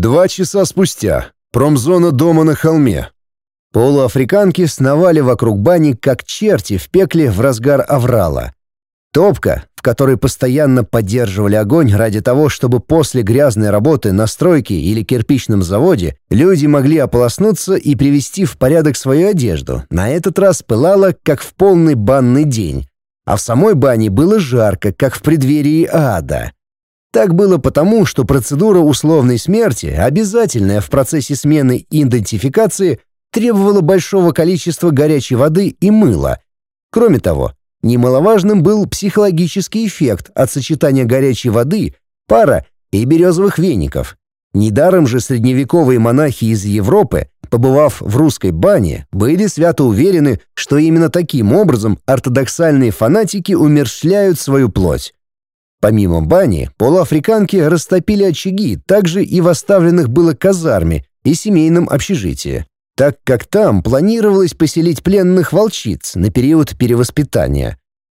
Два часа спустя. Промзона дома на холме. Полуафриканки сновали вокруг бани, как черти в пекле в разгар аврала. Топка, в которой постоянно поддерживали огонь ради того, чтобы после грязной работы на стройке или кирпичном заводе люди могли ополоснуться и привести в порядок свою одежду, на этот раз пылала, как в полный банный день. А в самой бане было жарко, как в преддверии ада. Так было потому, что процедура условной смерти, обязательная в процессе смены идентификации, требовала большого количества горячей воды и мыла. Кроме того, немаловажным был психологический эффект от сочетания горячей воды, пара и березовых веников. Недаром же средневековые монахи из Европы, побывав в русской бане, были свято уверены, что именно таким образом ортодоксальные фанатики умерщвляют свою плоть. Помимо бани, полуафриканки растопили очаги, также и в оставленных было казарме и семейном общежитии, так как там планировалось поселить пленных волчиц на период перевоспитания.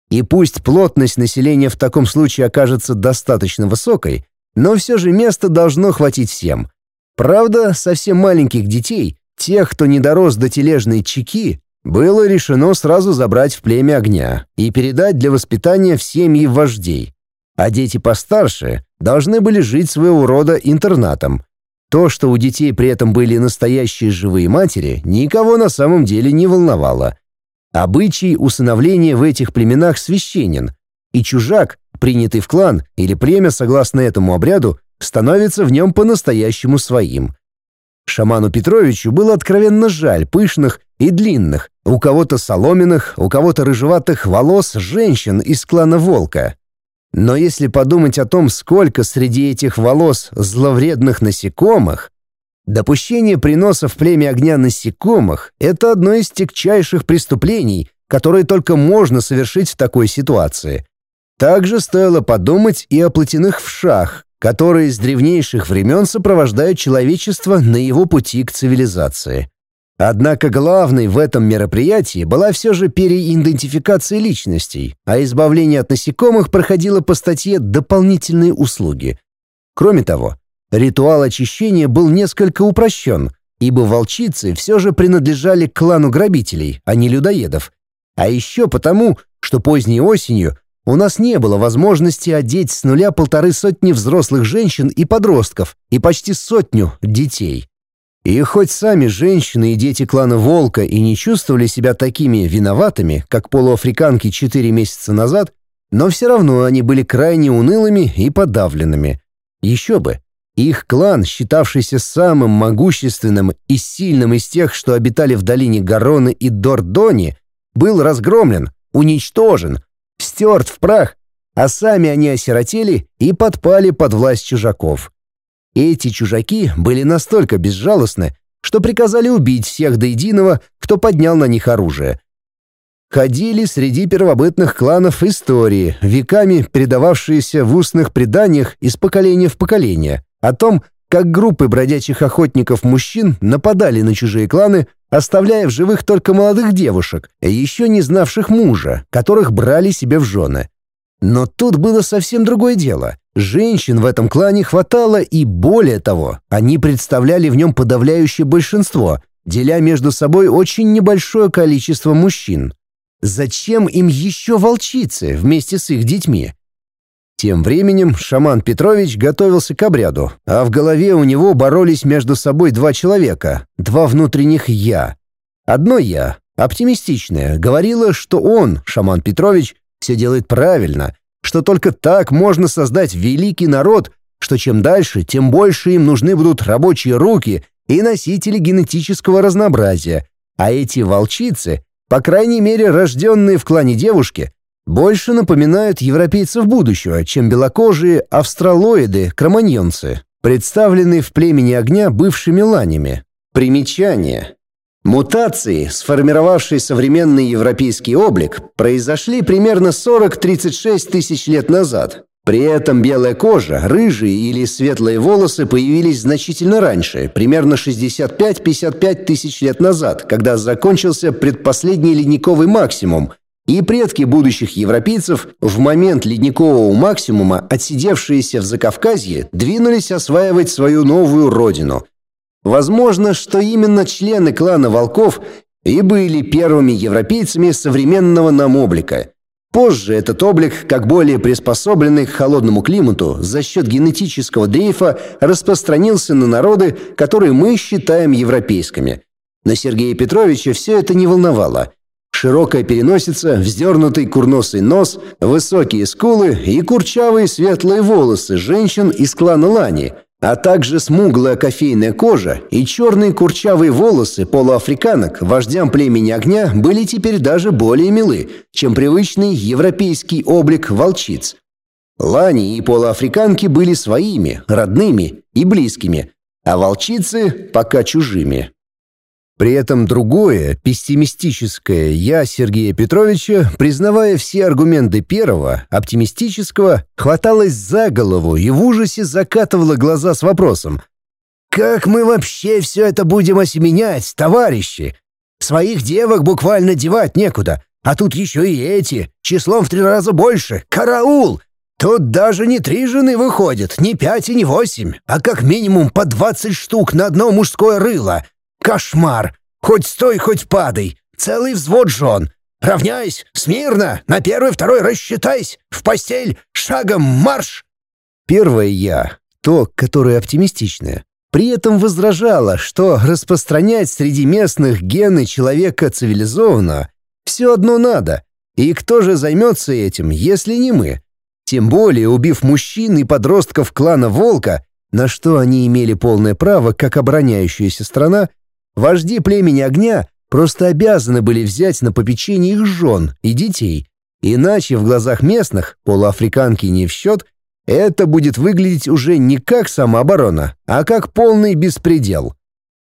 И пусть плотность населения в таком случае окажется достаточно высокой, но все же места должно хватить всем. Правда, совсем маленьких детей, тех, кто не дорос до тележной чеки, было решено сразу забрать в племя огня и передать для воспитания в семьи вождей а дети постарше должны были жить своего рода интернатом. То, что у детей при этом были настоящие живые матери, никого на самом деле не волновало. Обычай усыновления в этих племенах священен, и чужак, принятый в клан или племя согласно этому обряду, становится в нем по-настоящему своим. Шаману Петровичу было откровенно жаль пышных и длинных, у кого-то соломенных, у кого-то рыжеватых волос женщин из клана Волка, но если подумать о том, сколько среди этих волос зловредных насекомых, допущение приноса в племя огня насекомых — это одно из тягчайших преступлений, которые только можно совершить в такой ситуации. Также стоило подумать и о плотяных вшах, которые с древнейших времен сопровождают человечество на его пути к цивилизации. Однако главной в этом мероприятии была все же переидентификация личностей, а избавление от насекомых проходило по статье «Дополнительные услуги». Кроме того, ритуал очищения был несколько упрощен, ибо волчицы все же принадлежали к клану грабителей, а не людоедов. А еще потому, что поздней осенью у нас не было возможности одеть с нуля полторы сотни взрослых женщин и подростков и почти сотню детей. И хоть сами женщины и дети клана Волка и не чувствовали себя такими виноватыми, как полуафриканки 4 месяца назад, но все равно они были крайне унылыми и подавленными. Еще бы, их клан, считавшийся самым могущественным и сильным из тех, что обитали в долине Гароны и Дордони, был разгромлен, уничтожен, стерт в прах, а сами они осиротели и подпали под власть чужаков. Эти чужаки были настолько безжалостны, что приказали убить всех до единого, кто поднял на них оружие. Ходили среди первобытных кланов истории, веками передававшиеся в устных преданиях из поколения в поколение, о том, как группы бродячих охотников-мужчин нападали на чужие кланы, оставляя в живых только молодых девушек, еще не знавших мужа, которых брали себе в жены. Но тут было совсем другое дело. Женщин в этом клане хватало и более того, они представляли в нем подавляющее большинство, деля между собой очень небольшое количество мужчин. Зачем им еще волчицы вместе с их детьми? Тем временем шаман Петрович готовился к обряду, а в голове у него боролись между собой два человека, два внутренних «я». Одно «я», оптимистичное, говорило, что он, шаман Петрович, все делает правильно – что только так можно создать великий народ, что чем дальше, тем больше им нужны будут рабочие руки и носители генетического разнообразия. А эти волчицы, по крайней мере рожденные в клане девушки, больше напоминают европейцев будущего, чем белокожие австралоиды, кроманьонцы, представленные в племени огня бывшими ланями. Примечание. Мутации, сформировавшие современный европейский облик, произошли примерно 40-36 тысяч лет назад. При этом белая кожа, рыжие или светлые волосы появились значительно раньше, примерно 65-55 тысяч лет назад, когда закончился предпоследний ледниковый максимум, и предки будущих европейцев в момент ледникового максимума, отсидевшиеся в Закавказье, двинулись осваивать свою новую родину – Возможно, что именно члены клана волков и были первыми европейцами современного нам облика. Позже этот облик, как более приспособленный к холодному климату, за счет генетического дрейфа распространился на народы, которые мы считаем европейскими. Но Сергея Петровича все это не волновало. Широкая переносица, вздернутый курносый нос, высокие скулы и курчавые светлые волосы женщин из клана Лани – а также смуглая кофейная кожа и черные курчавые волосы полуафриканок вождям племени огня были теперь даже более милы, чем привычный европейский облик волчиц. Лани и полуафриканки были своими, родными и близкими, а волчицы пока чужими. При этом другое, пессимистическое «я» Сергея Петровича, признавая все аргументы первого, оптимистического, хваталось за голову и в ужасе закатывала глаза с вопросом «Как мы вообще все это будем осеменять, товарищи? Своих девок буквально девать некуда, а тут еще и эти, числом в три раза больше, караул!» Тут даже не три жены выходит, не пять и не восемь, а как минимум по двадцать штук на одно мужское рыло. Кошмар! Хоть стой, хоть падай! Целый взвод жен! Равняйсь! Смирно! На первый-второй рассчитайсь! В постель! Шагом марш!» Первое «я», то, которое оптимистичное, при этом возражало, что распространять среди местных гены человека цивилизованно. все одно надо. И кто же займется этим, если не мы? Тем более, убив мужчин и подростков клана «Волка», на что они имели полное право, как обороняющаяся страна, Вожди племени огня просто обязаны были взять на попечение их жен и детей, иначе в глазах местных, полуафриканки не в счет, это будет выглядеть уже не как самооборона, а как полный беспредел.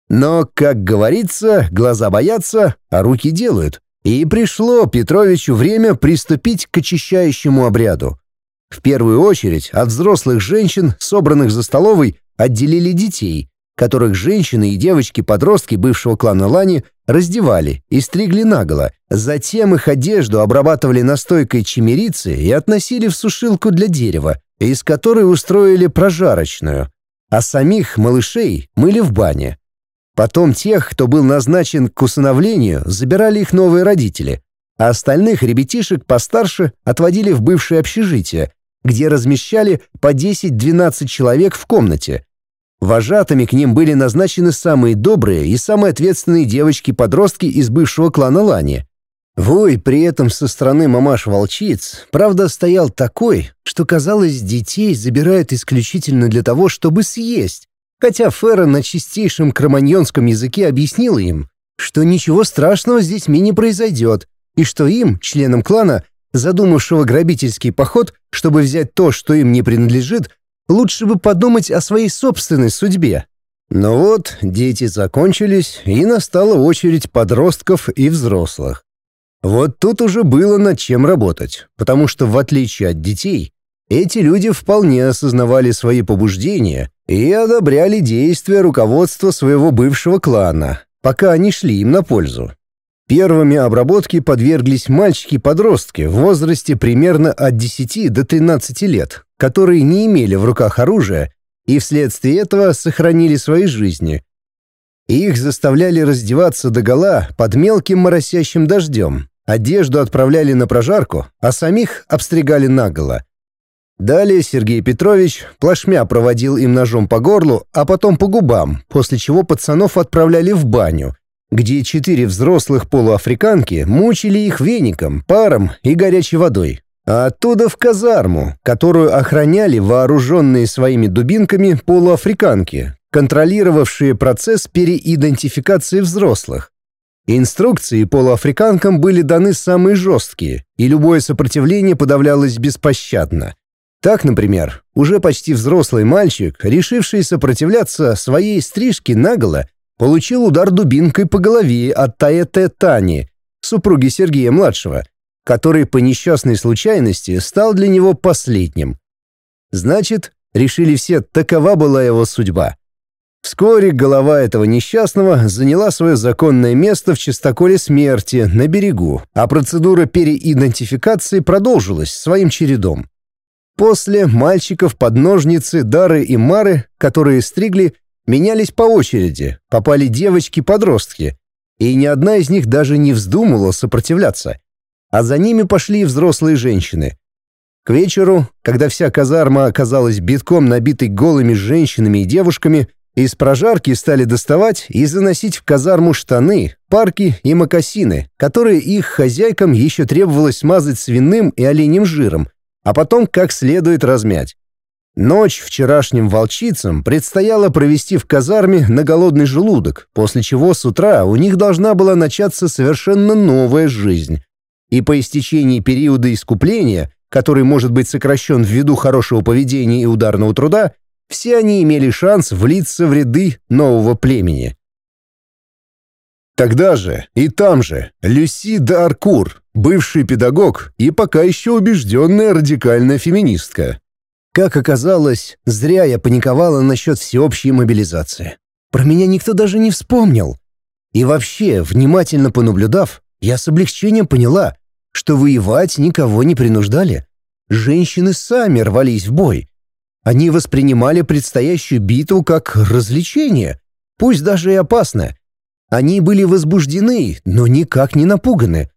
Но, как говорится, глаза боятся, а руки делают. И пришло Петровичу время приступить к очищающему обряду. В первую очередь от взрослых женщин, собранных за столовой, отделили детей, которых женщины и девочки-подростки бывшего клана Лани раздевали и стригли наголо, затем их одежду обрабатывали настойкой чимерицы и относили в сушилку для дерева, из которой устроили прожарочную, а самих малышей мыли в бане. Потом тех, кто был назначен к усыновлению, забирали их новые родители, а остальных ребятишек постарше отводили в бывшее общежитие, где размещали по 10-12 человек в комнате – Вожатыми к ним были назначены самые добрые и самые ответственные девочки-подростки из бывшего клана Лани. Вой при этом со стороны мамаш-волчиц, правда, стоял такой, что, казалось, детей забирают исключительно для того, чтобы съесть, хотя Фера на чистейшем кроманьонском языке объяснила им, что ничего страшного с детьми не произойдет, и что им, членам клана, задумавшего грабительский поход, чтобы взять то, что им не принадлежит, Лучше бы подумать о своей собственной судьбе. Но вот дети закончились, и настала очередь подростков и взрослых. Вот тут уже было над чем работать, потому что, в отличие от детей, эти люди вполне осознавали свои побуждения и одобряли действия руководства своего бывшего клана, пока они шли им на пользу. Первыми обработки подверглись мальчики-подростки в возрасте примерно от 10 до 13 лет, которые не имели в руках оружия и вследствие этого сохранили свои жизни. Их заставляли раздеваться догола под мелким моросящим дождем, одежду отправляли на прожарку, а самих обстригали наголо. Далее Сергей Петрович плашмя проводил им ножом по горлу, а потом по губам, после чего пацанов отправляли в баню – где четыре взрослых полуафриканки мучили их веником, паром и горячей водой, а оттуда в казарму, которую охраняли вооруженные своими дубинками полуафриканки, контролировавшие процесс переидентификации взрослых. Инструкции полуафриканкам были даны самые жесткие, и любое сопротивление подавлялось беспощадно. Так, например, уже почти взрослый мальчик, решивший сопротивляться своей стрижке наголо, Получил удар дубинкой по голове от Таэте Тани, супруги Сергея-младшего, который по несчастной случайности стал для него последним. Значит, решили все, такова была его судьба. Вскоре голова этого несчастного заняла свое законное место в чистоколе смерти на берегу, а процедура переидентификации продолжилась своим чередом. После мальчиков под ножницы Дары и Мары, которые стригли, Менялись по очереди, попали девочки-подростки, и ни одна из них даже не вздумала сопротивляться. А за ними пошли взрослые женщины. К вечеру, когда вся казарма оказалась битком набитой голыми женщинами и девушками, из прожарки стали доставать и заносить в казарму штаны, парки и мокасины, которые их хозяйкам еще требовалось смазать свиным и оленем жиром, а потом как следует размять. Ночь вчерашним волчицам предстояло провести в казарме на голодный желудок, после чего с утра у них должна была начаться совершенно новая жизнь. И по истечении периода искупления, который может быть сокращен ввиду хорошего поведения и ударного труда, все они имели шанс влиться в ряды нового племени. Тогда же и там же Люси де Аркур, бывший педагог и пока еще убежденная радикальная феминистка, как оказалось, зря я паниковала насчет всеобщей мобилизации. Про меня никто даже не вспомнил. И вообще, внимательно понаблюдав, я с облегчением поняла, что воевать никого не принуждали. Женщины сами рвались в бой. Они воспринимали предстоящую битву как развлечение, пусть даже и опасное. Они были возбуждены, но никак не напуганы.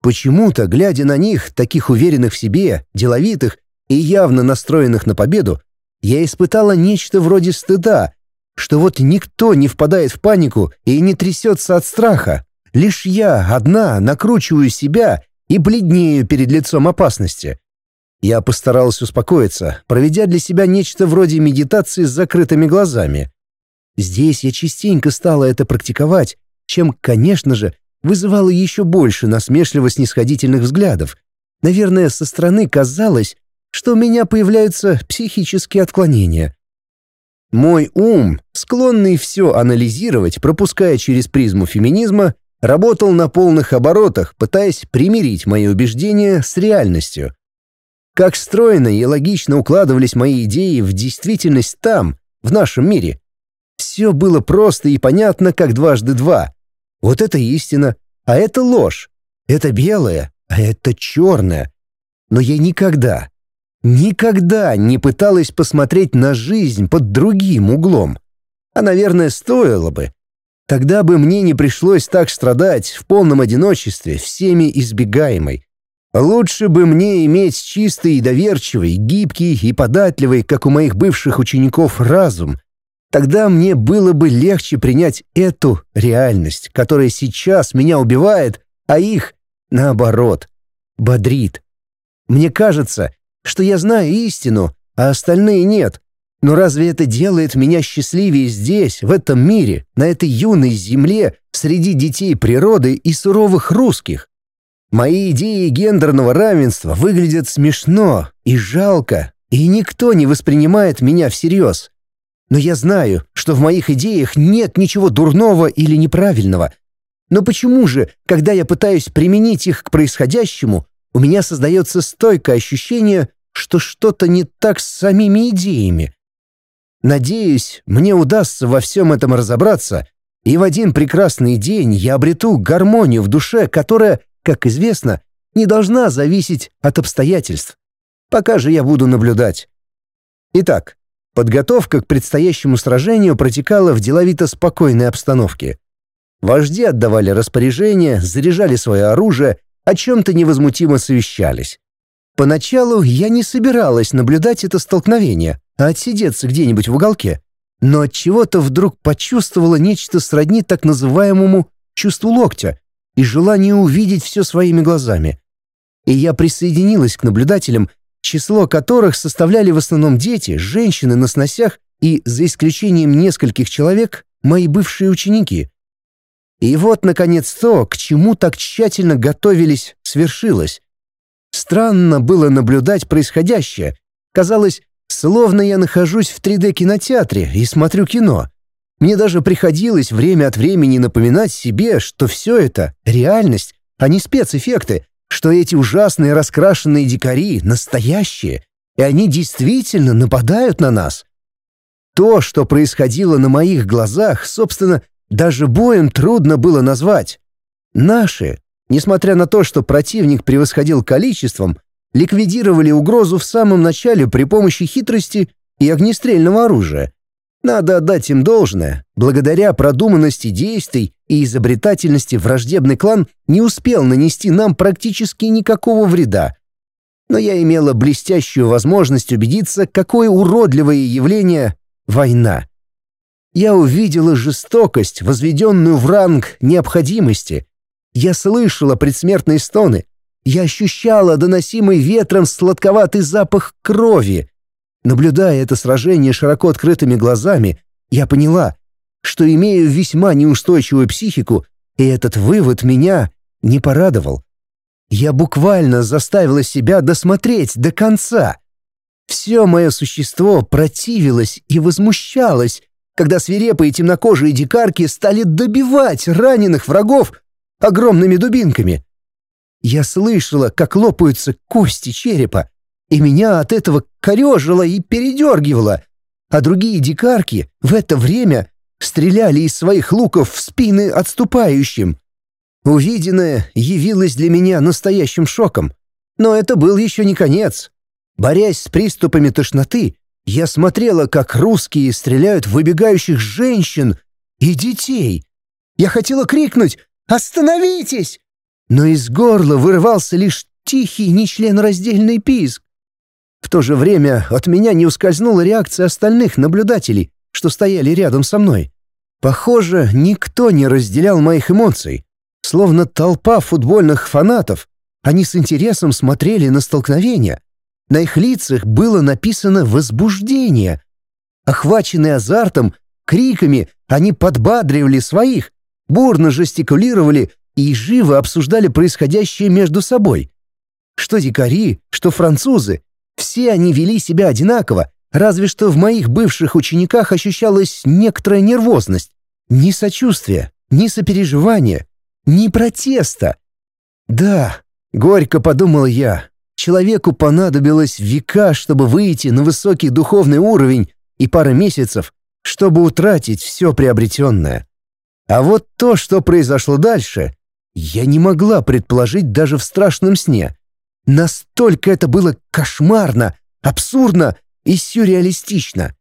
Почему-то, глядя на них, таких уверенных в себе, деловитых, и явно настроенных на победу, я испытала нечто вроде стыда, что вот никто не впадает в панику и не трясется от страха. Лишь я одна накручиваю себя и бледнею перед лицом опасности. Я постаралась успокоиться, проведя для себя нечто вроде медитации с закрытыми глазами. Здесь я частенько стала это практиковать, чем, конечно же, вызывало еще больше насмешливо-снисходительных взглядов. Наверное, со стороны казалось, что у меня появляются психические отклонения. Мой ум, склонный все анализировать, пропуская через призму феминизма, работал на полных оборотах, пытаясь примирить мои убеждения с реальностью. Как стройно и логично укладывались мои идеи в действительность там, в нашем мире. Все было просто и понятно, как дважды два. Вот это истина, а это ложь. Это белое, а это черное. Но я никогда, никогда не пыталась посмотреть на жизнь под другим углом. А, наверное, стоило бы. Тогда бы мне не пришлось так страдать в полном одиночестве, всеми избегаемой. Лучше бы мне иметь чистый и доверчивый, гибкий и податливый, как у моих бывших учеников, разум. Тогда мне было бы легче принять эту реальность, которая сейчас меня убивает, а их, наоборот, бодрит. Мне кажется, что я знаю истину, а остальные нет. Но разве это делает меня счастливее здесь, в этом мире, на этой юной земле, среди детей природы и суровых русских? Мои идеи гендерного равенства выглядят смешно и жалко, и никто не воспринимает меня всерьез. Но я знаю, что в моих идеях нет ничего дурного или неправильного. Но почему же, когда я пытаюсь применить их к происходящему, у меня создается стойкое ощущение, что что-то не так с самими идеями. Надеюсь, мне удастся во всем этом разобраться, и в один прекрасный день я обрету гармонию в душе, которая, как известно, не должна зависеть от обстоятельств. Пока же я буду наблюдать. Итак, подготовка к предстоящему сражению протекала в деловито спокойной обстановке. Вожди отдавали распоряжения, заряжали свое оружие, о чем-то невозмутимо совещались. Поначалу я не собиралась наблюдать это столкновение, а отсидеться где-нибудь в уголке. Но от чего то вдруг почувствовала нечто сродни так называемому «чувству локтя» и желание увидеть все своими глазами. И я присоединилась к наблюдателям, число которых составляли в основном дети, женщины на сносях и, за исключением нескольких человек, мои бывшие ученики. И вот, наконец, то, к чему так тщательно готовились, свершилось — Странно было наблюдать происходящее. Казалось, словно я нахожусь в 3D-кинотеатре и смотрю кино. Мне даже приходилось время от времени напоминать себе, что все это — реальность, а не спецэффекты, что эти ужасные раскрашенные дикари настоящие, и они действительно нападают на нас. То, что происходило на моих глазах, собственно, даже боем трудно было назвать. Наши Несмотря на то, что противник превосходил количеством, ликвидировали угрозу в самом начале при помощи хитрости и огнестрельного оружия. Надо отдать им должное. Благодаря продуманности действий и изобретательности враждебный клан не успел нанести нам практически никакого вреда. Но я имела блестящую возможность убедиться, какое уродливое явление — война. Я увидела жестокость, возведенную в ранг необходимости — я слышала предсмертные стоны. Я ощущала доносимый ветром сладковатый запах крови. Наблюдая это сражение широко открытыми глазами, я поняла, что имею весьма неустойчивую психику, и этот вывод меня не порадовал. Я буквально заставила себя досмотреть до конца. Все мое существо противилось и возмущалось, когда свирепые темнокожие дикарки стали добивать раненых врагов огромными дубинками. Я слышала, как лопаются кости черепа, и меня от этого корежило и передергивало, а другие дикарки в это время стреляли из своих луков в спины отступающим. Увиденное явилось для меня настоящим шоком, но это был еще не конец. Борясь с приступами тошноты, я смотрела, как русские стреляют в выбегающих женщин и детей. Я хотела крикнуть остановитесь!» Но из горла вырывался лишь тихий, нечленораздельный писк. В то же время от меня не ускользнула реакция остальных наблюдателей, что стояли рядом со мной. Похоже, никто не разделял моих эмоций. Словно толпа футбольных фанатов, они с интересом смотрели на столкновение. На их лицах было написано «возбуждение». Охваченные азартом, криками, они подбадривали своих, бурно жестикулировали и живо обсуждали происходящее между собой. Что дикари, что французы, все они вели себя одинаково, разве что в моих бывших учениках ощущалась некоторая нервозность, ни сочувствия, ни сопереживания, ни протеста. Да, горько подумал я, человеку понадобилось века, чтобы выйти на высокий духовный уровень и пара месяцев, чтобы утратить все приобретенное. А вот то, что произошло дальше, я не могла предположить даже в страшном сне. Настолько это было кошмарно, абсурдно и сюрреалистично.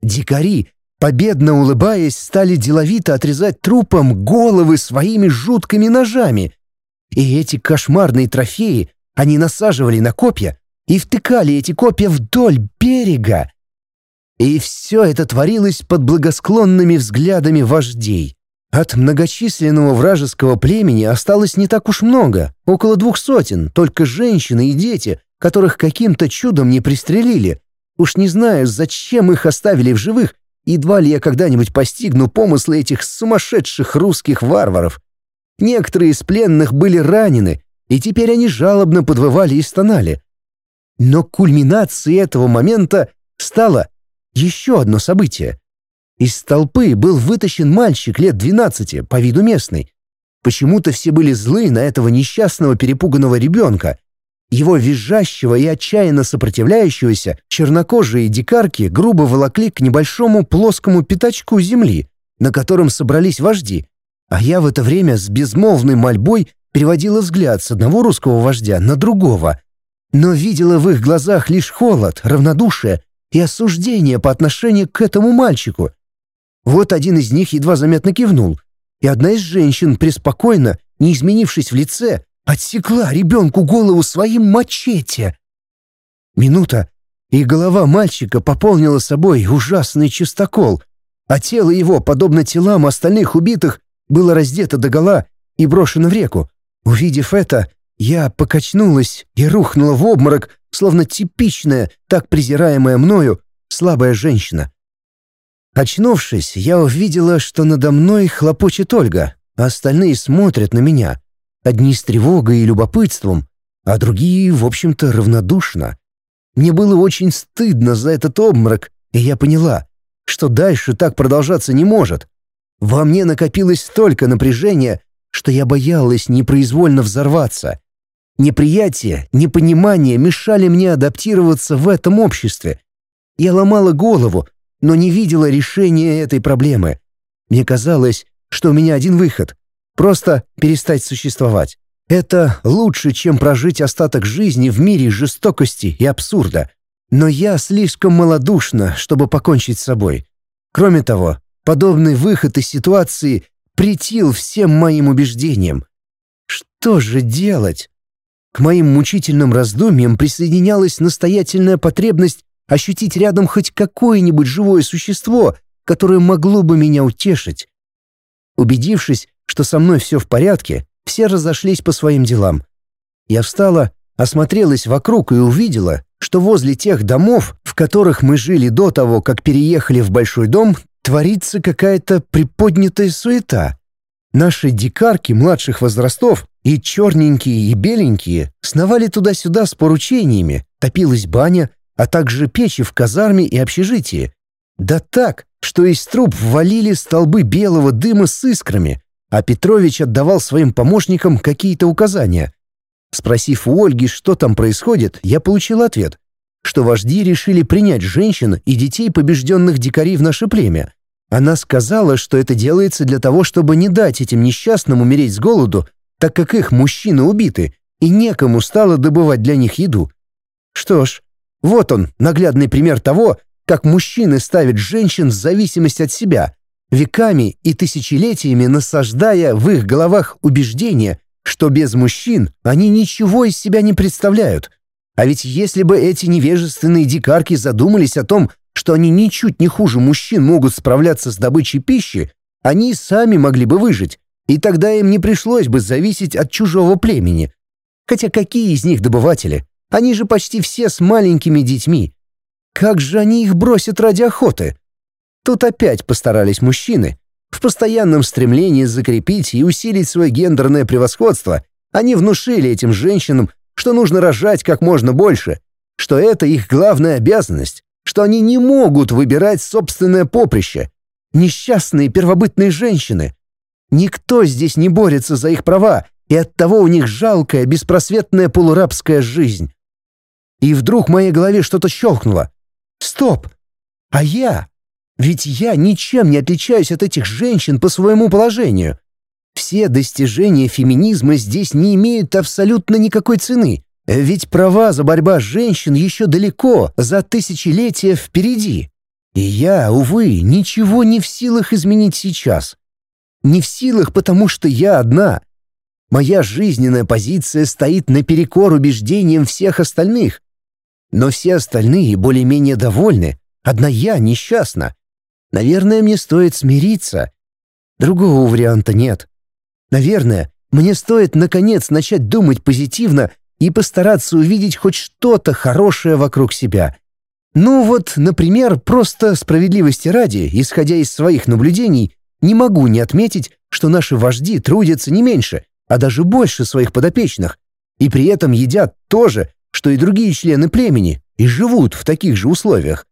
Дикари, победно улыбаясь, стали деловито отрезать трупам головы своими жуткими ножами. И эти кошмарные трофеи они насаживали на копья и втыкали эти копья вдоль берега. И все это творилось под благосклонными взглядами вождей. От многочисленного вражеского племени осталось не так уж много, около двух сотен, только женщины и дети, которых каким-то чудом не пристрелили. Уж не знаю, зачем их оставили в живых, едва ли я когда-нибудь постигну помыслы этих сумасшедших русских варваров. Некоторые из пленных были ранены, и теперь они жалобно подвывали и стонали. Но кульминацией этого момента стало еще одно событие — из толпы был вытащен мальчик лет 12, по виду местный. Почему-то все были злы на этого несчастного перепуганного ребенка. Его визжащего и отчаянно сопротивляющегося чернокожие дикарки грубо волокли к небольшому плоскому пятачку земли, на котором собрались вожди. А я в это время с безмолвной мольбой переводила взгляд с одного русского вождя на другого, но видела в их глазах лишь холод, равнодушие и осуждение по отношению к этому мальчику — вот один из них едва заметно кивнул, и одна из женщин преспокойно, не изменившись в лице, отсекла ребенку голову своим мачете. Минута, и голова мальчика пополнила собой ужасный чистокол, а тело его, подобно телам остальных убитых, было раздето догола и брошено в реку. Увидев это, я покачнулась и рухнула в обморок, словно типичная, так презираемая мною, слабая женщина. Очнувшись, я увидела, что надо мной хлопочет Ольга, а остальные смотрят на меня. Одни с тревогой и любопытством, а другие, в общем-то, равнодушно. Мне было очень стыдно за этот обморок, и я поняла, что дальше так продолжаться не может. Во мне накопилось столько напряжения, что я боялась непроизвольно взорваться. Неприятие, непонимание мешали мне адаптироваться в этом обществе. Я ломала голову, но не видела решения этой проблемы. Мне казалось, что у меня один выход — просто перестать существовать. Это лучше, чем прожить остаток жизни в мире жестокости и абсурда. Но я слишком малодушна, чтобы покончить с собой. Кроме того, подобный выход из ситуации притил всем моим убеждениям. Что же делать? К моим мучительным раздумьям присоединялась настоятельная потребность ощутить рядом хоть какое-нибудь живое существо, которое могло бы меня утешить. Убедившись, что со мной все в порядке, все разошлись по своим делам. Я встала, осмотрелась вокруг и увидела, что возле тех домов, в которых мы жили до того, как переехали в большой дом, творится какая-то приподнятая суета. Наши дикарки младших возрастов, и черненькие, и беленькие, сновали туда-сюда с поручениями, топилась баня, а также печи в казарме и общежитии. Да так, что из труб валили столбы белого дыма с искрами, а Петрович отдавал своим помощникам какие-то указания. Спросив у Ольги, что там происходит, я получил ответ, что вожди решили принять женщин и детей побежденных дикарей в наше племя. Она сказала, что это делается для того, чтобы не дать этим несчастным умереть с голоду, так как их мужчины убиты, и некому стало добывать для них еду. Что ж, вот он, наглядный пример того, как мужчины ставят женщин в зависимость от себя, веками и тысячелетиями насаждая в их головах убеждение, что без мужчин они ничего из себя не представляют. А ведь если бы эти невежественные дикарки задумались о том, что они ничуть не хуже мужчин могут справляться с добычей пищи, они сами могли бы выжить, и тогда им не пришлось бы зависеть от чужого племени. Хотя какие из них добыватели? Они же почти все с маленькими детьми. Как же они их бросят ради охоты? Тут опять постарались мужчины. В постоянном стремлении закрепить и усилить свое гендерное превосходство они внушили этим женщинам, что нужно рожать как можно больше, что это их главная обязанность, что они не могут выбирать собственное поприще. Несчастные первобытные женщины. Никто здесь не борется за их права, и оттого у них жалкая, беспросветная полурабская жизнь. И вдруг в моей голове что-то щелкнуло. «Стоп! А я? Ведь я ничем не отличаюсь от этих женщин по своему положению. Все достижения феминизма здесь не имеют абсолютно никакой цены, ведь права за борьба женщин еще далеко, за тысячелетия впереди. И я, увы, ничего не в силах изменить сейчас. Не в силах, потому что я одна. Моя жизненная позиция стоит наперекор убеждениям всех остальных, но все остальные более-менее довольны. Одна я несчастна. Наверное, мне стоит смириться. Другого варианта нет. Наверное, мне стоит наконец начать думать позитивно и постараться увидеть хоть что-то хорошее вокруг себя. Ну вот, например, просто справедливости ради, исходя из своих наблюдений, не могу не отметить, что наши вожди трудятся не меньше, а даже больше своих подопечных, и при этом едят тоже, что и другие члены племени, и живут в таких же условиях.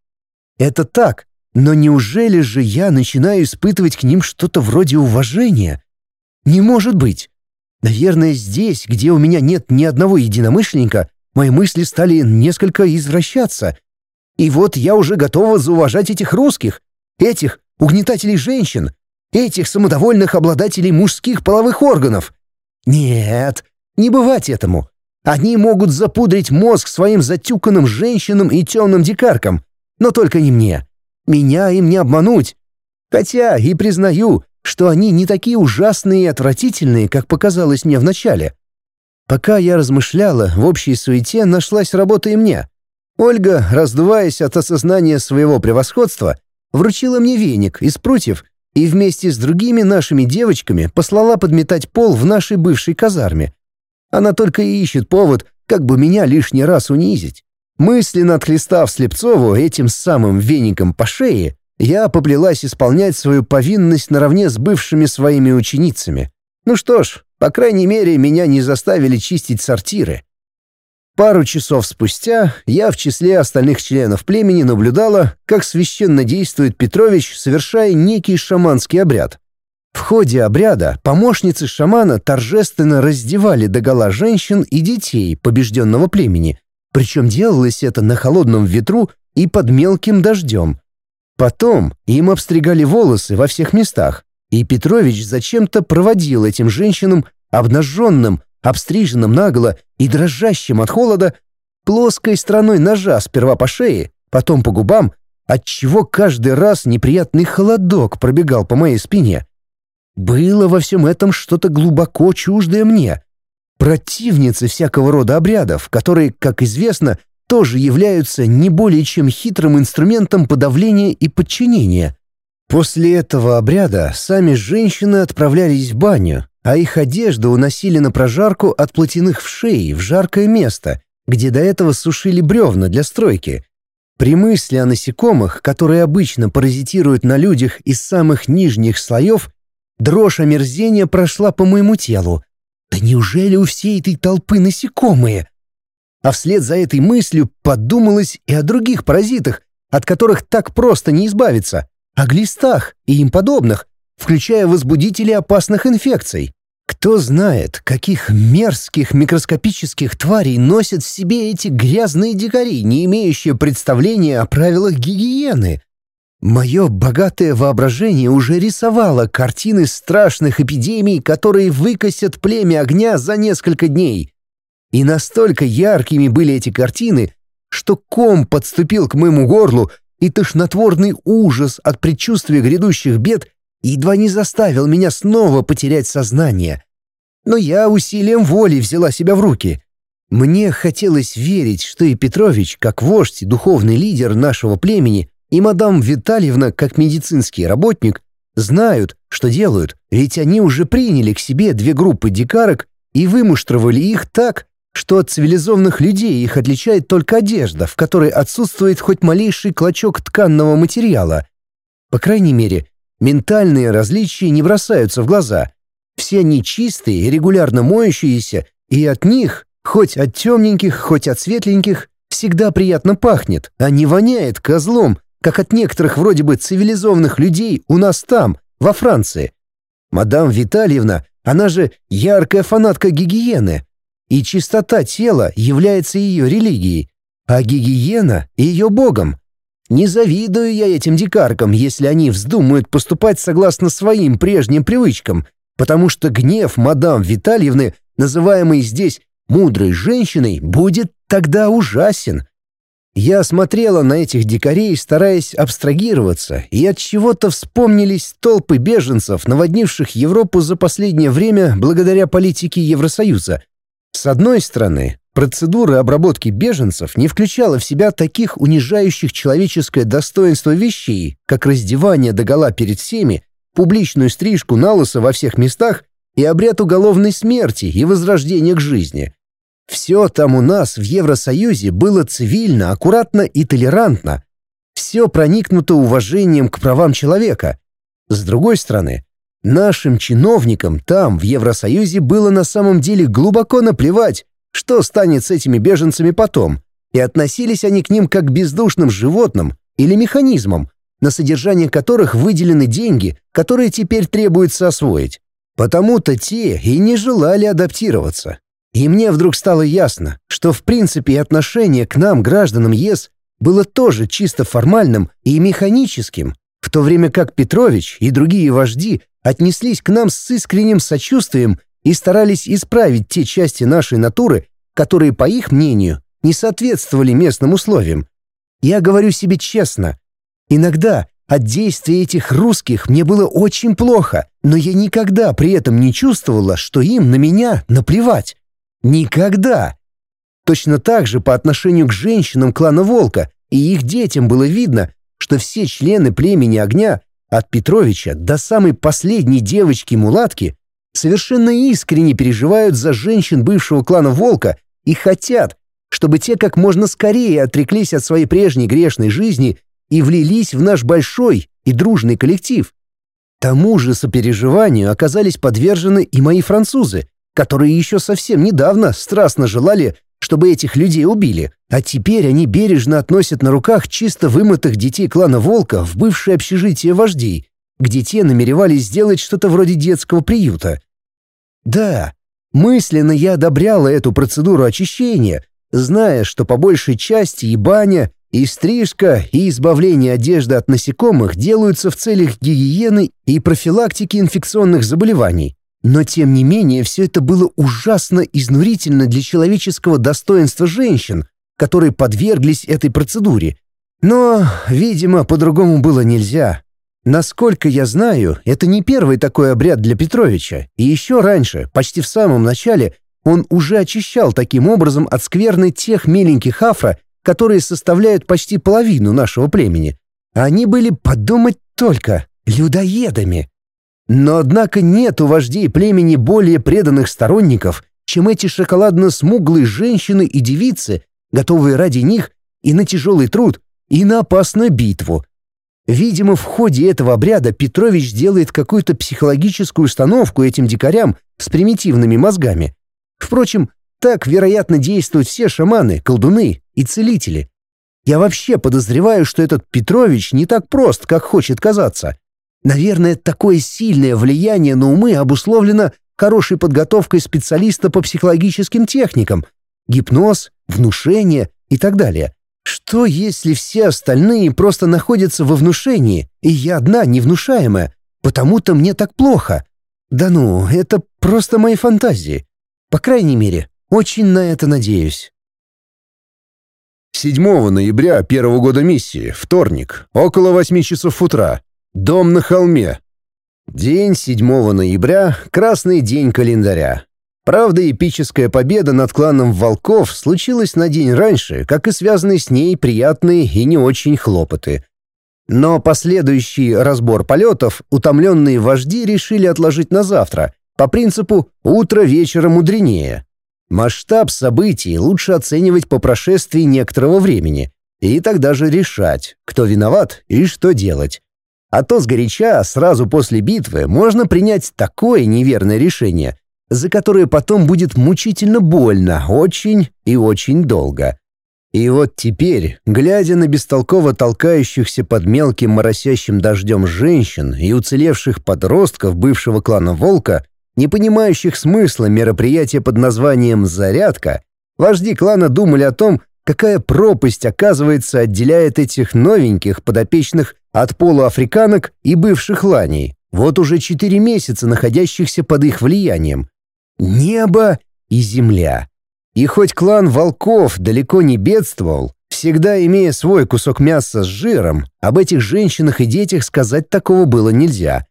Это так, но неужели же я начинаю испытывать к ним что-то вроде уважения? Не может быть. Наверное, здесь, где у меня нет ни одного единомышленника, мои мысли стали несколько извращаться. И вот я уже готова зауважать этих русских, этих угнетателей женщин, этих самодовольных обладателей мужских половых органов. Нет, не бывать этому. Они могут запудрить мозг своим затюканным женщинам и темным дикаркам. Но только не мне. Меня им не обмануть. Хотя и признаю, что они не такие ужасные и отвратительные, как показалось мне вначале. Пока я размышляла, в общей суете нашлась работа и мне. Ольга, раздуваясь от осознания своего превосходства, вручила мне веник из прутьев и вместе с другими нашими девочками послала подметать пол в нашей бывшей казарме, она только и ищет повод, как бы меня лишний раз унизить. Мысленно отхлестав Слепцову этим самым веником по шее, я поплелась исполнять свою повинность наравне с бывшими своими ученицами. Ну что ж, по крайней мере, меня не заставили чистить сортиры. Пару часов спустя я в числе остальных членов племени наблюдала, как священно действует Петрович, совершая некий шаманский обряд — в ходе обряда помощницы шамана торжественно раздевали догола женщин и детей побежденного племени, причем делалось это на холодном ветру и под мелким дождем. Потом им обстригали волосы во всех местах, и Петрович зачем-то проводил этим женщинам, обнаженным, обстриженным нагло и дрожащим от холода, плоской стороной ножа сперва по шее, потом по губам, отчего каждый раз неприятный холодок пробегал по моей спине. Было во всем этом что-то глубоко чуждое мне. Противницы всякого рода обрядов, которые, как известно, тоже являются не более чем хитрым инструментом подавления и подчинения. После этого обряда сами женщины отправлялись в баню, а их одежду уносили на прожарку от плотяных в шее в жаркое место, где до этого сушили бревна для стройки. При мысли о насекомых, которые обычно паразитируют на людях из самых нижних слоев, Дрожь омерзения прошла по моему телу. Да неужели у всей этой толпы насекомые? А вслед за этой мыслью подумалось и о других паразитах, от которых так просто не избавиться, о глистах и им подобных, включая возбудители опасных инфекций. Кто знает, каких мерзких микроскопических тварей носят в себе эти грязные дикари, не имеющие представления о правилах гигиены. Мое богатое воображение уже рисовало картины страшных эпидемий, которые выкосят племя огня за несколько дней. И настолько яркими были эти картины, что ком подступил к моему горлу, и тошнотворный ужас от предчувствия грядущих бед едва не заставил меня снова потерять сознание. Но я усилием воли взяла себя в руки. Мне хотелось верить, что и Петрович, как вождь и духовный лидер нашего племени, и мадам Витальевна, как медицинский работник, знают, что делают, ведь они уже приняли к себе две группы дикарок и вымуштровали их так, что от цивилизованных людей их отличает только одежда, в которой отсутствует хоть малейший клочок тканного материала. По крайней мере, ментальные различия не бросаются в глаза. Все они чистые, регулярно моющиеся, и от них, хоть от темненьких, хоть от светленьких, всегда приятно пахнет, а не воняет козлом, как от некоторых вроде бы цивилизованных людей у нас там, во Франции. Мадам Витальевна, она же яркая фанатка гигиены, и чистота тела является ее религией, а гигиена — ее богом. Не завидую я этим дикаркам, если они вздумают поступать согласно своим прежним привычкам, потому что гнев мадам Витальевны, называемый здесь мудрой женщиной, будет тогда ужасен. Я смотрела на этих дикарей, стараясь абстрагироваться, и от чего-то вспомнились толпы беженцев, наводнивших Европу за последнее время благодаря политике Евросоюза. С одной стороны, процедура обработки беженцев не включала в себя таких унижающих человеческое достоинство вещей, как раздевание догола перед всеми, публичную стрижку налоса во всех местах и обряд уголовной смерти и возрождения к жизни. Все там у нас, в Евросоюзе, было цивильно, аккуратно и толерантно. Все проникнуто уважением к правам человека. С другой стороны, нашим чиновникам там, в Евросоюзе, было на самом деле глубоко наплевать, что станет с этими беженцами потом, и относились они к ним как к бездушным животным или механизмам, на содержание которых выделены деньги, которые теперь требуется освоить. Потому-то те и не желали адаптироваться. И мне вдруг стало ясно, что в принципе отношение к нам, гражданам ЕС, было тоже чисто формальным и механическим, в то время как Петрович и другие вожди отнеслись к нам с искренним сочувствием и старались исправить те части нашей натуры, которые, по их мнению, не соответствовали местным условиям. Я говорю себе честно, иногда от действий этих русских мне было очень плохо, но я никогда при этом не чувствовала, что им на меня наплевать. Никогда! Точно так же по отношению к женщинам клана Волка и их детям было видно, что все члены племени Огня, от Петровича до самой последней девочки-мулатки, совершенно искренне переживают за женщин бывшего клана Волка и хотят, чтобы те как можно скорее отреклись от своей прежней грешной жизни и влились в наш большой и дружный коллектив. Тому же сопереживанию оказались подвержены и мои французы, которые еще совсем недавно страстно желали, чтобы этих людей убили, а теперь они бережно относят на руках чисто вымытых детей клана Волка в бывшее общежитие вождей, где те намеревались сделать что-то вроде детского приюта. Да, мысленно я одобряла эту процедуру очищения, зная, что по большей части и баня, и стрижка, и избавление одежды от насекомых делаются в целях гигиены и профилактики инфекционных заболеваний. Но тем не менее, все это было ужасно изнурительно для человеческого достоинства женщин, которые подверглись этой процедуре. Но, видимо, по-другому было нельзя. Насколько я знаю, это не первый такой обряд для Петровича, и еще раньше, почти в самом начале, он уже очищал таким образом от скверны тех миленьких афро, которые составляют почти половину нашего племени. Они были, подумать только, людоедами. Но однако нет у вождей племени более преданных сторонников, чем эти шоколадно-смуглые женщины и девицы, готовые ради них и на тяжелый труд, и на опасную битву. Видимо, в ходе этого обряда Петрович делает какую-то психологическую установку этим дикарям с примитивными мозгами. Впрочем, так, вероятно, действуют все шаманы, колдуны и целители. Я вообще подозреваю, что этот Петрович не так прост, как хочет казаться — Наверное, такое сильное влияние на умы обусловлено хорошей подготовкой специалиста по психологическим техникам, гипноз, внушение и так далее. Что, если все остальные просто находятся во внушении, и я одна невнушаемая, потому-то мне так плохо? Да ну, это просто мои фантазии. По крайней мере, очень на это надеюсь. 7 ноября первого года миссии, вторник, около 8 часов утра, Дом на холме. День 7 ноября, красный день календаря. Правда, эпическая победа над кланом волков случилась на день раньше, как и связанные с ней приятные и не очень хлопоты. Но последующий разбор полетов утомленные вожди решили отложить на завтра, по принципу «утро вечера мудренее». Масштаб событий лучше оценивать по прошествии некоторого времени, и тогда же решать, кто виноват и что делать. А то сгоряча, сразу после битвы, можно принять такое неверное решение, за которое потом будет мучительно больно, очень и очень долго. И вот теперь, глядя на бестолково толкающихся под мелким моросящим дождем женщин и уцелевших подростков бывшего клана Волка, не понимающих смысла мероприятия под названием «Зарядка», вожди клана думали о том, какая пропасть, оказывается, отделяет этих новеньких подопечных от полуафриканок и бывших ланей, вот уже четыре месяца находящихся под их влиянием. Небо и земля. И хоть клан волков далеко не бедствовал, всегда имея свой кусок мяса с жиром, об этих женщинах и детях сказать такого было нельзя.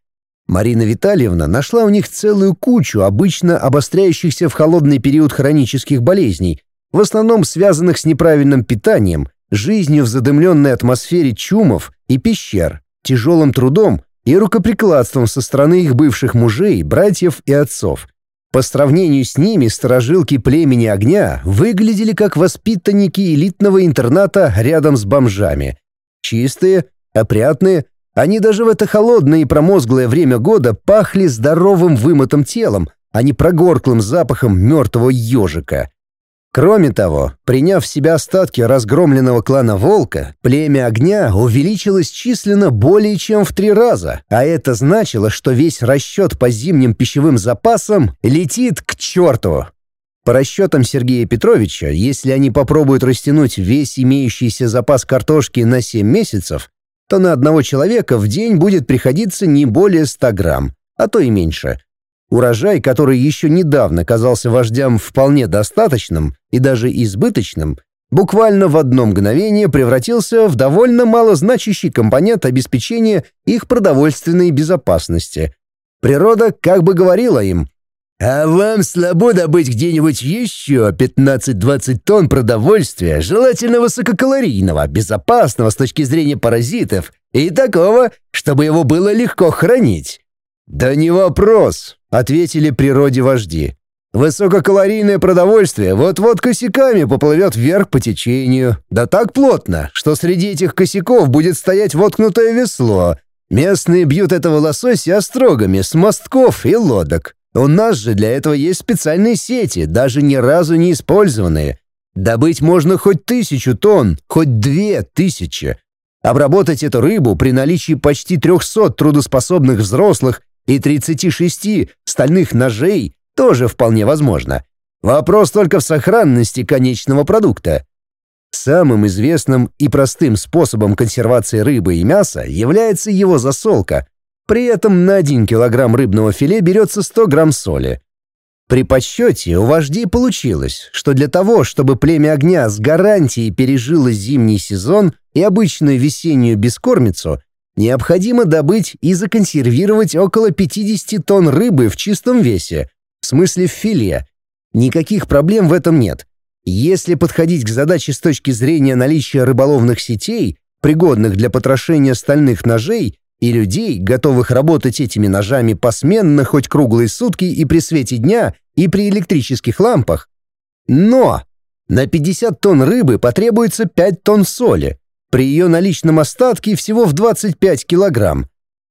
Марина Витальевна нашла у них целую кучу обычно обостряющихся в холодный период хронических болезней, в основном связанных с неправильным питанием, жизнью в задымленной атмосфере чумов и пещер, тяжелым трудом и рукоприкладством со стороны их бывших мужей, братьев и отцов. По сравнению с ними сторожилки племени огня выглядели как воспитанники элитного интерната рядом с бомжами. Чистые, опрятные, они даже в это холодное и промозглое время года пахли здоровым вымытым телом, а не прогорклым запахом мертвого ежика — Кроме того, приняв в себя остатки разгромленного клана Волка, племя огня увеличилось численно более чем в три раза, а это значило, что весь расчет по зимним пищевым запасам летит к черту. По расчетам Сергея Петровича, если они попробуют растянуть весь имеющийся запас картошки на 7 месяцев, то на одного человека в день будет приходиться не более 100 грамм, а то и меньше – Урожай, который еще недавно казался вождям вполне достаточным и даже избыточным, буквально в одно мгновение превратился в довольно малозначащий компонент обеспечения их продовольственной безопасности. Природа как бы говорила им, «А вам слабо добыть где-нибудь еще 15-20 тонн продовольствия, желательно высококалорийного, безопасного с точки зрения паразитов и такого, чтобы его было легко хранить». «Да не вопрос. — ответили природе вожди. Высококалорийное продовольствие вот-вот косяками поплывет вверх по течению. Да так плотно, что среди этих косяков будет стоять воткнутое весло. Местные бьют этого лосося острогами с мостков и лодок. У нас же для этого есть специальные сети, даже ни разу не использованные. Добыть можно хоть тысячу тонн, хоть две тысячи. Обработать эту рыбу при наличии почти 300 трудоспособных взрослых и 36 стальных ножей тоже вполне возможно. Вопрос только в сохранности конечного продукта. Самым известным и простым способом консервации рыбы и мяса является его засолка. При этом на 1 килограмм рыбного филе берется 100 грамм соли. При подсчете у вождей получилось, что для того, чтобы племя огня с гарантией пережило зимний сезон и обычную весеннюю бескормицу, необходимо добыть и законсервировать около 50 тонн рыбы в чистом весе, в смысле в филе. Никаких проблем в этом нет. Если подходить к задаче с точки зрения наличия рыболовных сетей, пригодных для потрошения стальных ножей, и людей, готовых работать этими ножами посменно хоть круглые сутки и при свете дня, и при электрических лампах. Но на 50 тонн рыбы потребуется 5 тонн соли, при ее наличном остатке всего в 25 килограмм.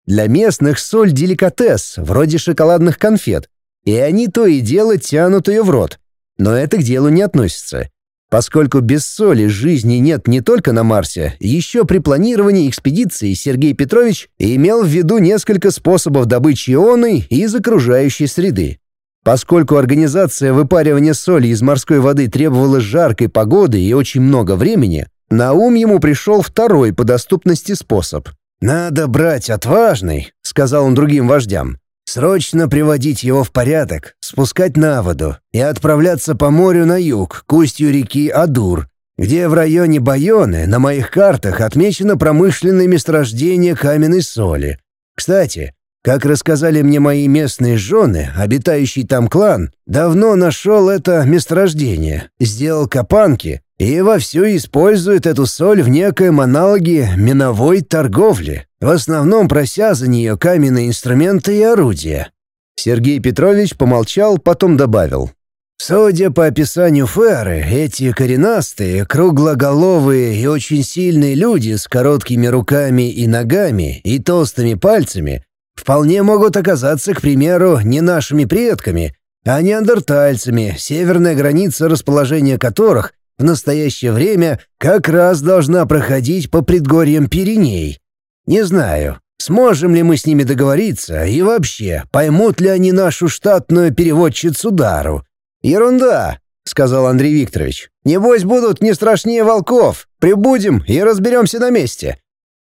Для местных соль – деликатес, вроде шоколадных конфет, и они то и дело тянут ее в рот. Но это к делу не относится, поскольку без соли жизни нет не только на Марсе, еще при планировании экспедиции Сергей Петрович имел в виду несколько способов добычи ионы из окружающей среды. Поскольку организация выпаривания соли из морской воды требовала жаркой погоды и очень много времени, на ум ему пришел второй по доступности способ. «Надо брать отважный», — сказал он другим вождям. «Срочно приводить его в порядок, спускать на воду и отправляться по морю на юг, к устью реки Адур, где в районе Байоны на моих картах отмечено промышленное месторождение каменной соли. Кстати, как рассказали мне мои местные жены, обитающий там клан давно нашел это месторождение, сделал копанки и вовсю использует эту соль в некоем аналоге миновой торговли, в основном прося за нее каменные инструменты и орудия. Сергей Петрович помолчал, потом добавил. Судя по описанию Феры, эти коренастые, круглоголовые и очень сильные люди с короткими руками и ногами и толстыми пальцами вполне могут оказаться, к примеру, не нашими предками, а неандертальцами, северная граница расположения которых – в настоящее время как раз должна проходить по предгорьям Пиреней. Не знаю, сможем ли мы с ними договориться и вообще, поймут ли они нашу штатную переводчицу Дару. Ерунда, — сказал Андрей Викторович. «Небось будут не страшнее волков. Прибудем и разберемся на месте».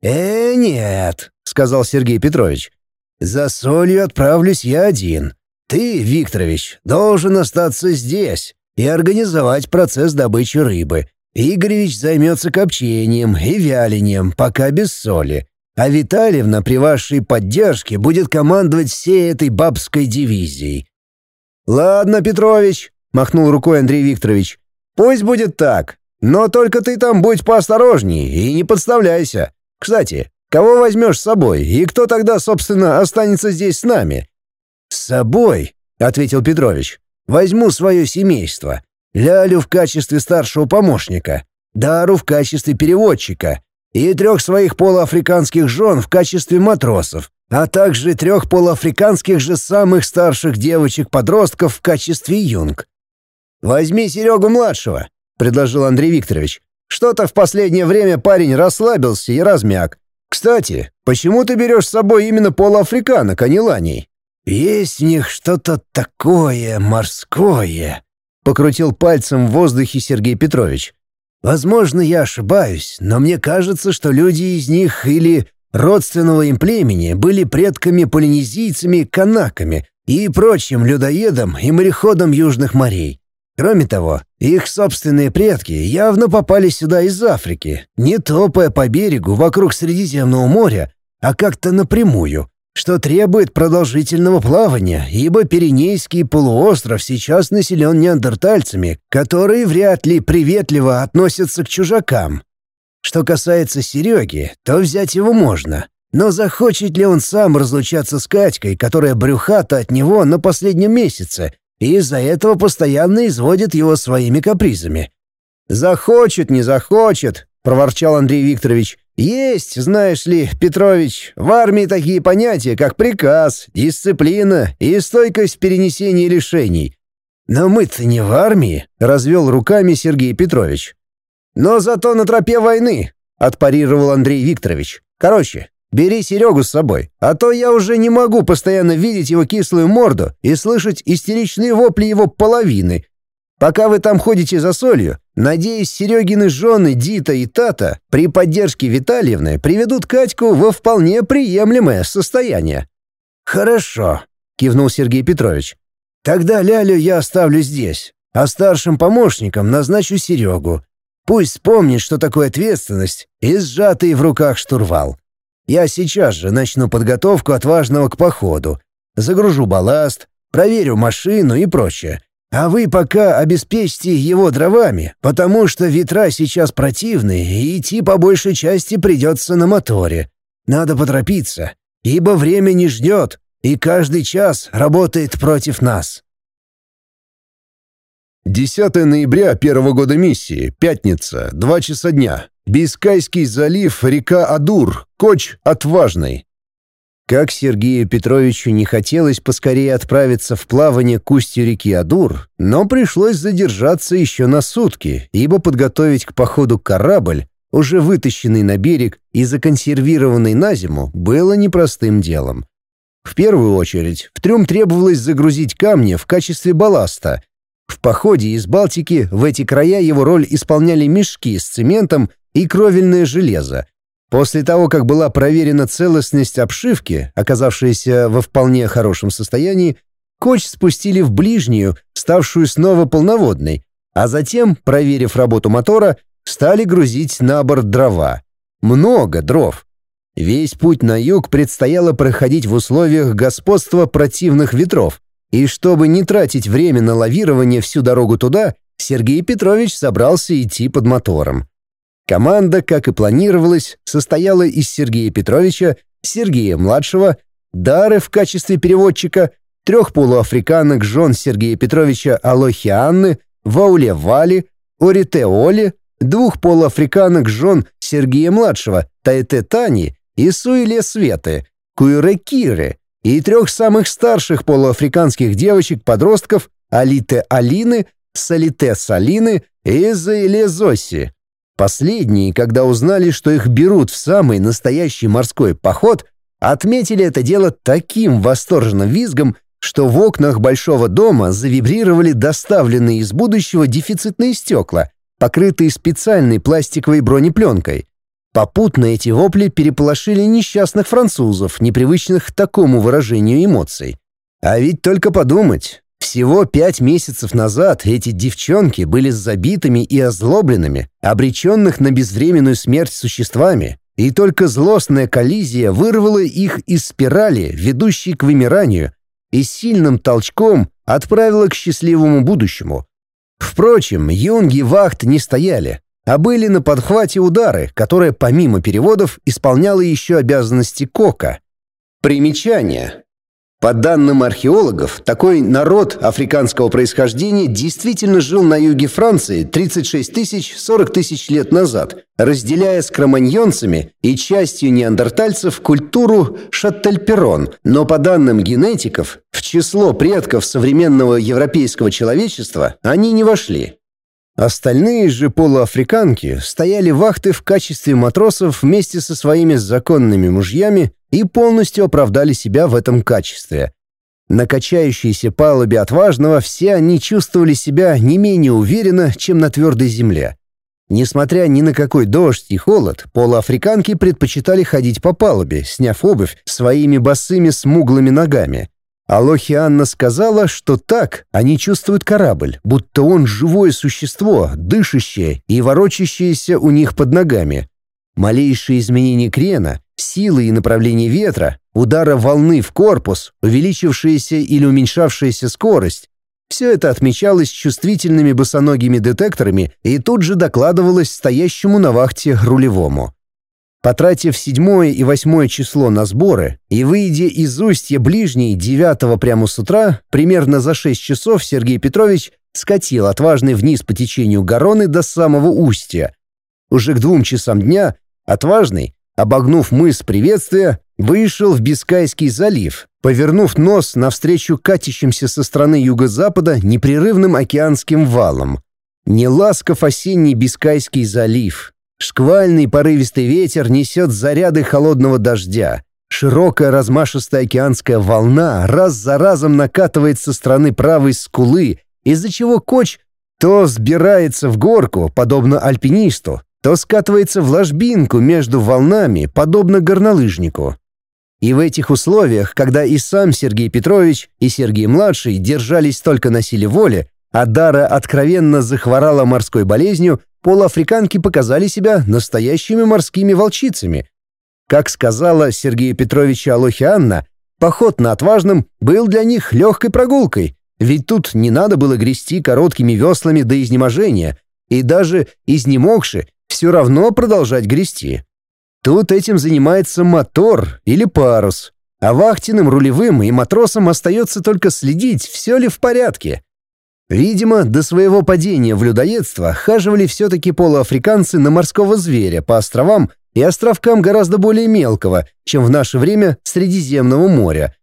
«Э, нет», — сказал Сергей Петрович. «За солью отправлюсь я один. Ты, Викторович, должен остаться здесь и организовать процесс добычи рыбы. Игоревич займется копчением и вялением, пока без соли. А Витальевна при вашей поддержке будет командовать всей этой бабской дивизией. «Ладно, Петрович», — махнул рукой Андрей Викторович, — «пусть будет так, но только ты там будь поосторожней и не подставляйся. Кстати, кого возьмешь с собой и кто тогда, собственно, останется здесь с нами?» «С собой», — ответил Петрович. Возьму свое семейство. Лялю в качестве старшего помощника, Дару в качестве переводчика и трех своих полуафриканских жен в качестве матросов, а также трех полуафриканских же самых старших девочек-подростков в качестве юнг. «Возьми Серегу-младшего», — предложил Андрей Викторович. «Что-то в последнее время парень расслабился и размяк. Кстати, почему ты берешь с собой именно полуафриканок, а не ланей?» Есть в них что-то такое морское, покрутил пальцем в воздухе Сергей Петрович. Возможно, я ошибаюсь, но мне кажется, что люди из них или родственного им племени были предками полинезийцами, канаками и прочим людоедом и мореходом южных морей. Кроме того, их собственные предки явно попали сюда из Африки, не топая по берегу вокруг Средиземного моря, а как-то напрямую — что требует продолжительного плавания, ибо Пиренейский полуостров сейчас населен неандертальцами, которые вряд ли приветливо относятся к чужакам. Что касается Сереги, то взять его можно. Но захочет ли он сам разлучаться с Катькой, которая брюхата от него на последнем месяце, и из-за этого постоянно изводит его своими капризами? «Захочет, не захочет», — проворчал Андрей Викторович. Есть, знаешь ли, Петрович, в армии такие понятия, как приказ, дисциплина и стойкость перенесения лишений. Но мы-то не в армии, развел руками Сергей Петрович. Но зато на тропе войны, отпарировал Андрей Викторович. Короче, бери Серегу с собой, а то я уже не могу постоянно видеть его кислую морду и слышать истеричные вопли его половины. Пока вы там ходите за солью, Надеюсь, Серегины жены Дита и Тата при поддержке Витальевны приведут Катьку во вполне приемлемое состояние». «Хорошо», — кивнул Сергей Петрович. «Тогда Лялю я оставлю здесь, а старшим помощником назначу Серегу. Пусть вспомнит, что такое ответственность и сжатый в руках штурвал. Я сейчас же начну подготовку отважного к походу, загружу балласт, проверю машину и прочее. А вы пока обеспечьте его дровами, потому что ветра сейчас противные, и идти по большей части придется на моторе. Надо поторопиться, ибо время не ждет, и каждый час работает против нас. 10 ноября первого года миссии, пятница, 2 часа дня. Бискайский залив, река Адур, Коч, Отважный. Как Сергею Петровичу не хотелось поскорее отправиться в плавание к устью реки Адур, но пришлось задержаться еще на сутки, ибо подготовить к походу корабль, уже вытащенный на берег и законсервированный на зиму, было непростым делом. В первую очередь, в трюм требовалось загрузить камни в качестве балласта. В походе из Балтики в эти края его роль исполняли мешки с цементом и кровельное железо — После того, как была проверена целостность обшивки, оказавшейся во вполне хорошем состоянии, коч спустили в ближнюю, ставшую снова полноводной, а затем, проверив работу мотора, стали грузить на борт дрова. Много дров. Весь путь на юг предстояло проходить в условиях господства противных ветров, и чтобы не тратить время на лавирование всю дорогу туда, Сергей Петрович собрался идти под мотором. Команда, как и планировалось, состояла из Сергея Петровича, Сергея-младшего, Дары в качестве переводчика, трех полуафриканок жен Сергея Петровича Алохи Анны, Вауле Вали, Орите Оли, двух полуафриканок жен Сергея-младшего Тайте Тани и Суиле Светы, Куюре Кире и трех самых старших полуафриканских девочек-подростков Алите Алины, Салите Салины и Заиле Зоси. Последние, когда узнали, что их берут в самый настоящий морской поход, отметили это дело таким восторженным визгом, что в окнах большого дома завибрировали доставленные из будущего дефицитные стекла, покрытые специальной пластиковой бронепленкой. Попутно эти вопли переполошили несчастных французов, непривычных к такому выражению эмоций. А ведь только подумать, всего пять месяцев назад эти девчонки были забитыми и озлобленными, обреченных на безвременную смерть существами, и только злостная коллизия вырвала их из спирали, ведущей к вымиранию, и сильным толчком отправила к счастливому будущему. Впрочем, юнги вахт не стояли, а были на подхвате удары, которая помимо переводов исполняла еще обязанности Кока. Примечание. По данным археологов, такой народ африканского происхождения действительно жил на юге Франции 36 тысяч 40 тысяч лет назад, разделяя с кроманьонцами и частью неандертальцев культуру шаттельперон, но по данным генетиков, в число предков современного европейского человечества они не вошли. Остальные же полуафриканки стояли вахты в качестве матросов вместе со своими законными мужьями и полностью оправдали себя в этом качестве. На качающейся палубе отважного все они чувствовали себя не менее уверенно, чем на твердой земле. Несмотря ни на какой дождь и холод, полуафриканки предпочитали ходить по палубе, сняв обувь своими босыми смуглыми ногами. А Анна сказала, что так они чувствуют корабль, будто он живое существо, дышащее и ворочащееся у них под ногами. Малейшие изменения крена — Силы и направление ветра, удара волны в корпус, увеличившаяся или уменьшавшаяся скорость – все это отмечалось чувствительными босоногими детекторами и тут же докладывалось стоящему на вахте рулевому. Потратив седьмое и восьмое число на сборы и выйдя из устья ближней девятого прямо с утра, примерно за шесть часов Сергей Петрович скатил отважный вниз по течению Гороны до самого устья. Уже к двум часам дня отважный обогнув мыс приветствия, вышел в Бискайский залив, повернув нос навстречу катящимся со стороны юго-запада непрерывным океанским валом. Не ласков осенний Бискайский залив. Шквальный порывистый ветер несет заряды холодного дождя. Широкая размашистая океанская волна раз за разом накатывает со стороны правой скулы, из-за чего коч то сбирается в горку, подобно альпинисту, то скатывается в ложбинку между волнами, подобно горнолыжнику. И в этих условиях, когда и сам Сергей Петрович, и Сергей-младший держались только на силе воли, а Дара откровенно захворала морской болезнью, полуафриканки показали себя настоящими морскими волчицами. Как сказала Сергея Петровича Алохи поход на отважном был для них легкой прогулкой, ведь тут не надо было грести короткими веслами до изнеможения, и даже изнемогши все равно продолжать грести. Тут этим занимается мотор или парус, а вахтенным, рулевым и матросам остается только следить, все ли в порядке. Видимо, до своего падения в людоедство хаживали все-таки полуафриканцы на морского зверя по островам и островкам гораздо более мелкого, чем в наше время Средиземного моря.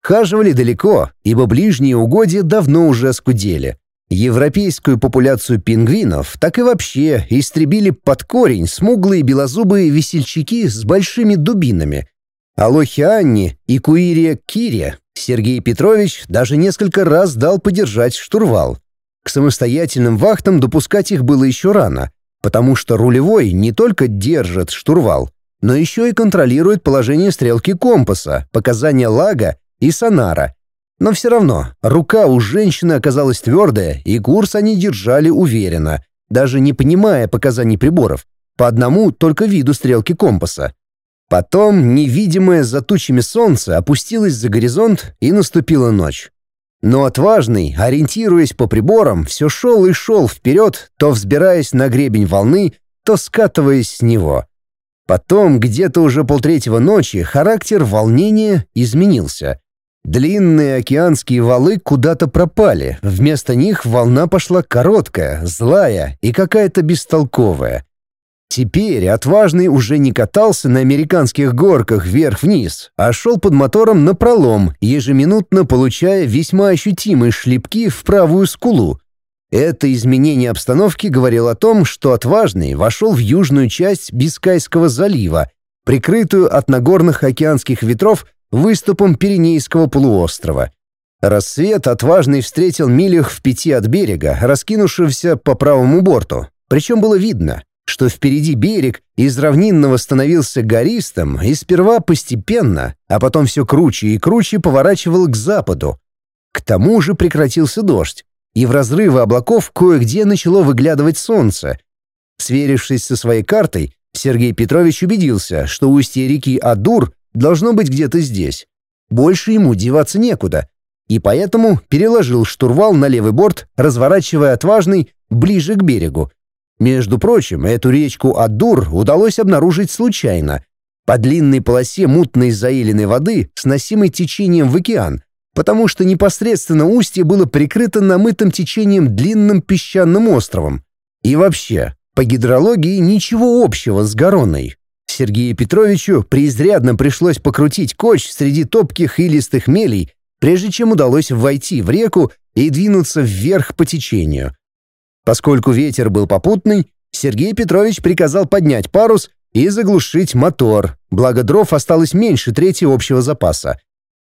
Хаживали далеко, ибо ближние угодья давно уже оскудели – Европейскую популяцию пингвинов так и вообще истребили под корень смуглые белозубые весельчаки с большими дубинами. А лохи Анни и Куире Кире Сергей Петрович даже несколько раз дал подержать штурвал. К самостоятельным вахтам допускать их было еще рано, потому что рулевой не только держит штурвал, но еще и контролирует положение стрелки компаса, показания лага и сонара – но все равно, рука у женщины оказалась твердая, и курс они держали уверенно, даже не понимая показаний приборов, по одному только виду стрелки компаса. Потом невидимое за тучами солнце опустилось за горизонт, и наступила ночь. Но отважный, ориентируясь по приборам, все шел и шел вперед, то взбираясь на гребень волны, то скатываясь с него. Потом, где-то уже полтретьего ночи, характер волнения изменился — Длинные океанские валы куда-то пропали. Вместо них волна пошла короткая, злая и какая-то бестолковая. Теперь отважный уже не катался на американских горках вверх-вниз, а шел под мотором на пролом, ежеминутно получая весьма ощутимые шлепки в правую скулу. Это изменение обстановки говорило о том, что отважный вошел в южную часть Бискайского залива, прикрытую от нагорных океанских ветров – выступом Пиренейского полуострова. Рассвет отважный встретил милях в пяти от берега, раскинувшегося по правому борту. Причем было видно, что впереди берег из равнинного становился гористым и сперва постепенно, а потом все круче и круче поворачивал к западу. К тому же прекратился дождь, и в разрывы облаков кое-где начало выглядывать солнце. Сверившись со своей картой, Сергей Петрович убедился, что устье реки Адур должно быть где-то здесь. Больше ему деваться некуда. И поэтому переложил штурвал на левый борт, разворачивая отважный ближе к берегу. Между прочим, эту речку Адур удалось обнаружить случайно. По длинной полосе мутной заиленной воды, сносимой течением в океан, потому что непосредственно устье было прикрыто намытым течением длинным песчаным островом. И вообще, по гидрологии ничего общего с Гароной, Сергею Петровичу преизрядно пришлось покрутить коч среди топких и листых мелей, прежде чем удалось войти в реку и двинуться вверх по течению. Поскольку ветер был попутный, Сергей Петрович приказал поднять парус и заглушить мотор, благо дров осталось меньше трети общего запаса.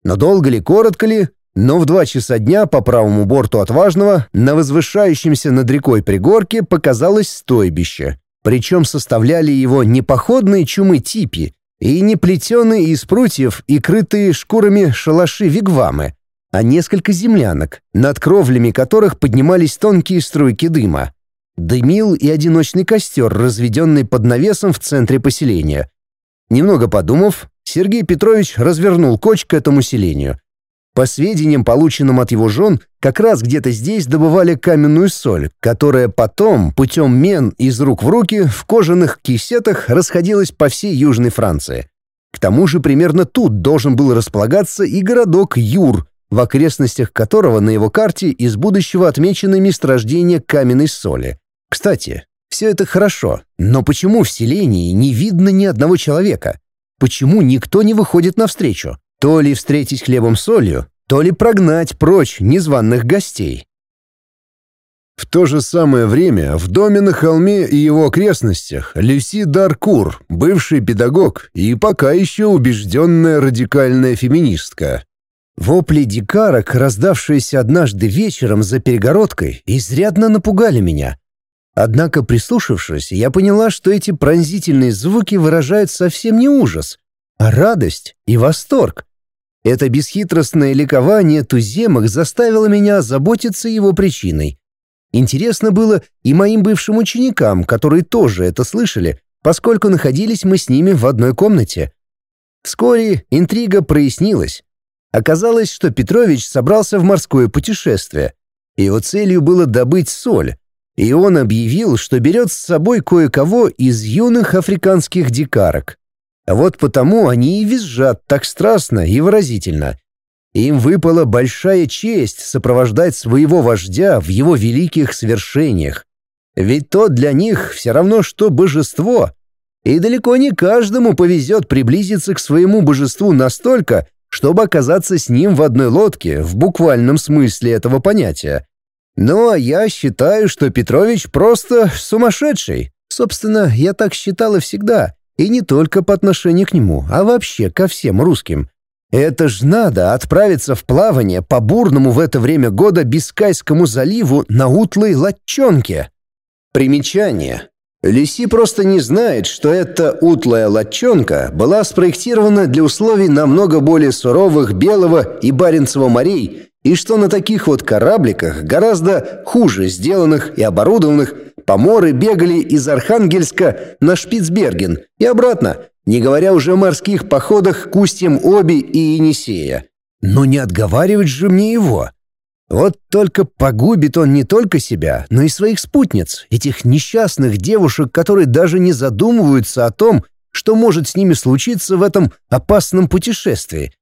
Но долго ли, коротко ли, но в два часа дня по правому борту отважного на возвышающемся над рекой пригорке показалось стойбище причем составляли его не походные чумы типи и не плетеные из прутьев и крытые шкурами шалаши-вигвамы, а несколько землянок, над кровлями которых поднимались тонкие струйки дыма. Дымил и одиночный костер, разведенный под навесом в центре поселения. Немного подумав, Сергей Петрович развернул коч к этому селению. По сведениям, полученным от его жен, как раз где-то здесь добывали каменную соль, которая потом, путем мен из рук в руки, в кожаных кисетах расходилась по всей Южной Франции. К тому же примерно тут должен был располагаться и городок Юр, в окрестностях которого на его карте из будущего отмечены месторождения каменной соли. Кстати, все это хорошо, но почему в селении не видно ни одного человека? Почему никто не выходит навстречу? то ли встретить хлебом солью, то ли прогнать прочь незваных гостей. В то же самое время в доме на холме и его окрестностях Люси Даркур, бывший педагог и пока еще убежденная радикальная феминистка. Вопли дикарок, раздавшиеся однажды вечером за перегородкой, изрядно напугали меня. Однако, прислушавшись, я поняла, что эти пронзительные звуки выражают совсем не ужас, а радость и восторг. Это бесхитростное ликование туземок заставило меня заботиться его причиной. Интересно было и моим бывшим ученикам, которые тоже это слышали, поскольку находились мы с ними в одной комнате. Вскоре интрига прояснилась. Оказалось, что Петрович собрался в морское путешествие. Его целью было добыть соль, и он объявил, что берет с собой кое-кого из юных африканских дикарок. А вот потому они и визжат так страстно и выразительно. Им выпала большая честь сопровождать своего вождя в его великих свершениях. Ведь то для них все равно, что божество. И далеко не каждому повезет приблизиться к своему божеству настолько, чтобы оказаться с ним в одной лодке, в буквальном смысле этого понятия. Но я считаю, что Петрович просто сумасшедший. Собственно, я так считал и всегда. И не только по отношению к нему, а вообще ко всем русским. Это ж надо отправиться в плавание по бурному в это время года Бискайскому заливу на утлой латчонке. Примечание. Лиси просто не знает, что эта утлая латчонка была спроектирована для условий намного более суровых Белого и Баренцева морей и что на таких вот корабликах, гораздо хуже сделанных и оборудованных, поморы бегали из Архангельска на Шпицберген и обратно, не говоря уже о морских походах к устьям Оби и Енисея. Но не отговаривать же мне его. Вот только погубит он не только себя, но и своих спутниц, этих несчастных девушек, которые даже не задумываются о том, что может с ними случиться в этом опасном путешествии.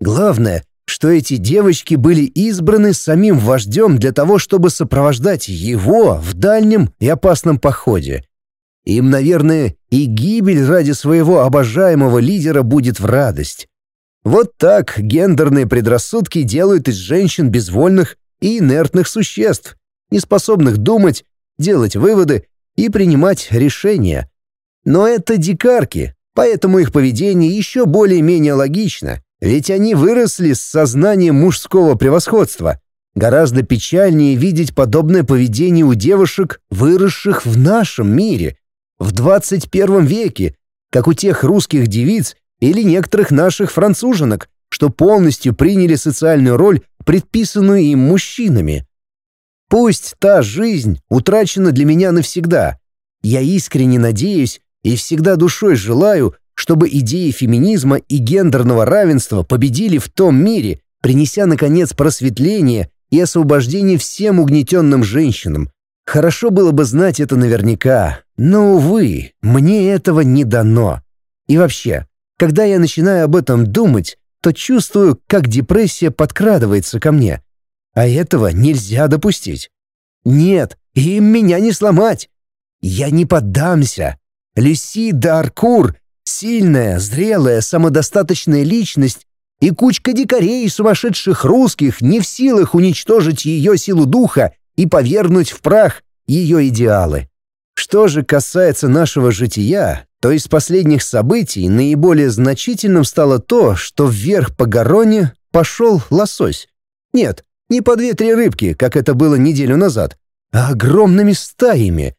Главное, что эти девочки были избраны самим вождем для того, чтобы сопровождать его в дальнем и опасном походе. Им, наверное, и гибель ради своего обожаемого лидера будет в радость. Вот так гендерные предрассудки делают из женщин безвольных и инертных существ, неспособных думать, делать выводы и принимать решения. Но это дикарки, поэтому их поведение еще более-менее логично – ведь они выросли с сознанием мужского превосходства. Гораздо печальнее видеть подобное поведение у девушек, выросших в нашем мире, в 21 веке, как у тех русских девиц или некоторых наших француженок, что полностью приняли социальную роль, предписанную им мужчинами. Пусть та жизнь утрачена для меня навсегда. Я искренне надеюсь и всегда душой желаю, чтобы идеи феминизма и гендерного равенства победили в том мире, принеся, наконец, просветление и освобождение всем угнетенным женщинам. Хорошо было бы знать это наверняка, но, увы, мне этого не дано. И вообще, когда я начинаю об этом думать, то чувствую, как депрессия подкрадывается ко мне. А этого нельзя допустить. Нет, им меня не сломать. Я не поддамся. Люси Даркур Сильная, зрелая, самодостаточная личность и кучка дикарей и сумасшедших русских не в силах уничтожить ее силу духа и повернуть в прах ее идеалы. Что же касается нашего жития, то из последних событий наиболее значительным стало то, что вверх по гороне пошел лосось. Нет, не по две-три рыбки, как это было неделю назад, а огромными стаями,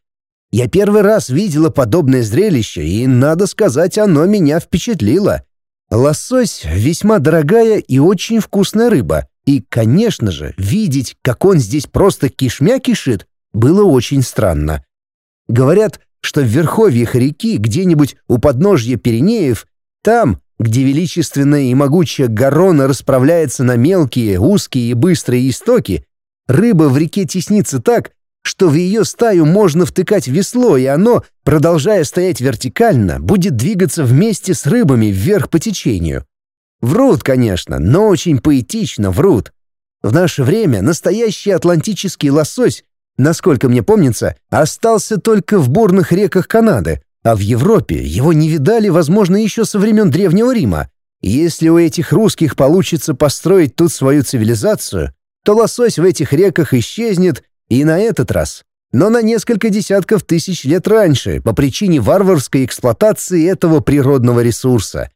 я первый раз видела подобное зрелище, и, надо сказать, оно меня впечатлило. Лосось — весьма дорогая и очень вкусная рыба. И, конечно же, видеть, как он здесь просто кишмя кишит, было очень странно. Говорят, что в верховьях реки, где-нибудь у подножья Пиренеев, там, где величественная и могучая горона расправляется на мелкие, узкие и быстрые истоки, рыба в реке теснится так, что в ее стаю можно втыкать весло, и оно, продолжая стоять вертикально, будет двигаться вместе с рыбами вверх по течению. Врут, конечно, но очень поэтично врут. В наше время настоящий атлантический лосось, насколько мне помнится, остался только в бурных реках Канады, а в Европе его не видали, возможно, еще со времен Древнего Рима. Если у этих русских получится построить тут свою цивилизацию, то лосось в этих реках исчезнет и на этот раз. Но на несколько десятков тысяч лет раньше, по причине варварской эксплуатации этого природного ресурса.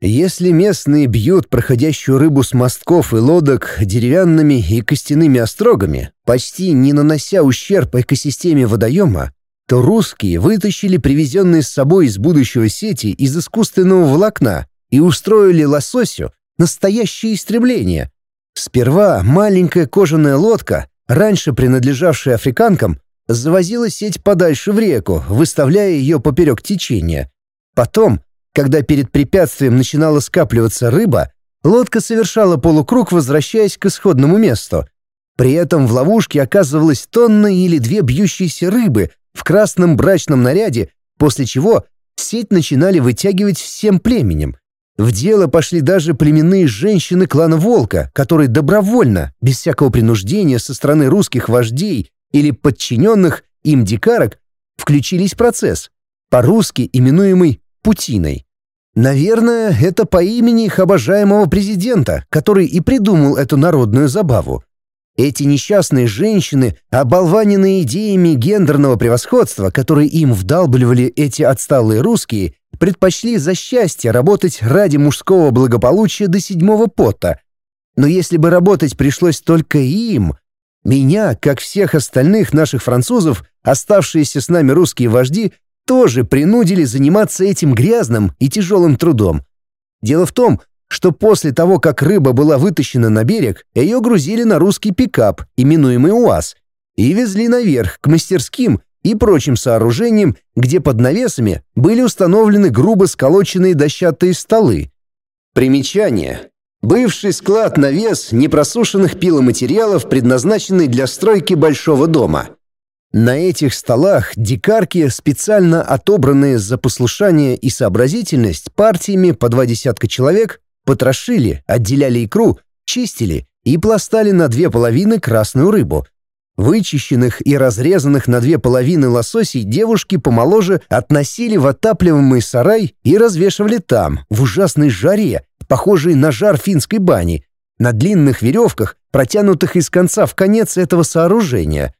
Если местные бьют проходящую рыбу с мостков и лодок деревянными и костяными острогами, почти не нанося ущерб экосистеме водоема, то русские вытащили привезенные с собой из будущего сети из искусственного волокна и устроили лососю настоящее истребление. Сперва маленькая кожаная лодка, раньше принадлежавшая африканкам, завозила сеть подальше в реку, выставляя ее поперек течения. Потом, когда перед препятствием начинала скапливаться рыба, лодка совершала полукруг, возвращаясь к исходному месту. При этом в ловушке оказывалось тонна или две бьющиеся рыбы в красном брачном наряде, после чего сеть начинали вытягивать всем племенем — в дело пошли даже племенные женщины клана Волка, которые добровольно, без всякого принуждения со стороны русских вождей или подчиненных им дикарок, включились в процесс, по-русски именуемый «путиной». Наверное, это по имени их обожаемого президента, который и придумал эту народную забаву. Эти несчастные женщины, оболваненные идеями гендерного превосходства, которые им вдалбливали эти отсталые русские, предпочли за счастье работать ради мужского благополучия до седьмого пота. Но если бы работать пришлось только им, меня, как всех остальных наших французов, оставшиеся с нами русские вожди, тоже принудили заниматься этим грязным и тяжелым трудом. Дело в том, что после того, как рыба была вытащена на берег, ее грузили на русский пикап, именуемый УАЗ, и везли наверх, к мастерским, и прочим сооружениям, где под навесами были установлены грубо сколоченные дощатые столы. Примечание. Бывший склад-навес непросушенных пиломатериалов, предназначенный для стройки большого дома. На этих столах дикарки, специально отобранные за послушание и сообразительность партиями по два десятка человек, потрошили, отделяли икру, чистили и пластали на две половины красную рыбу – Вычищенных и разрезанных на две половины лососей девушки помоложе относили в отапливаемый сарай и развешивали там, в ужасной жаре, похожей на жар финской бани, на длинных веревках, протянутых из конца в конец этого сооружения.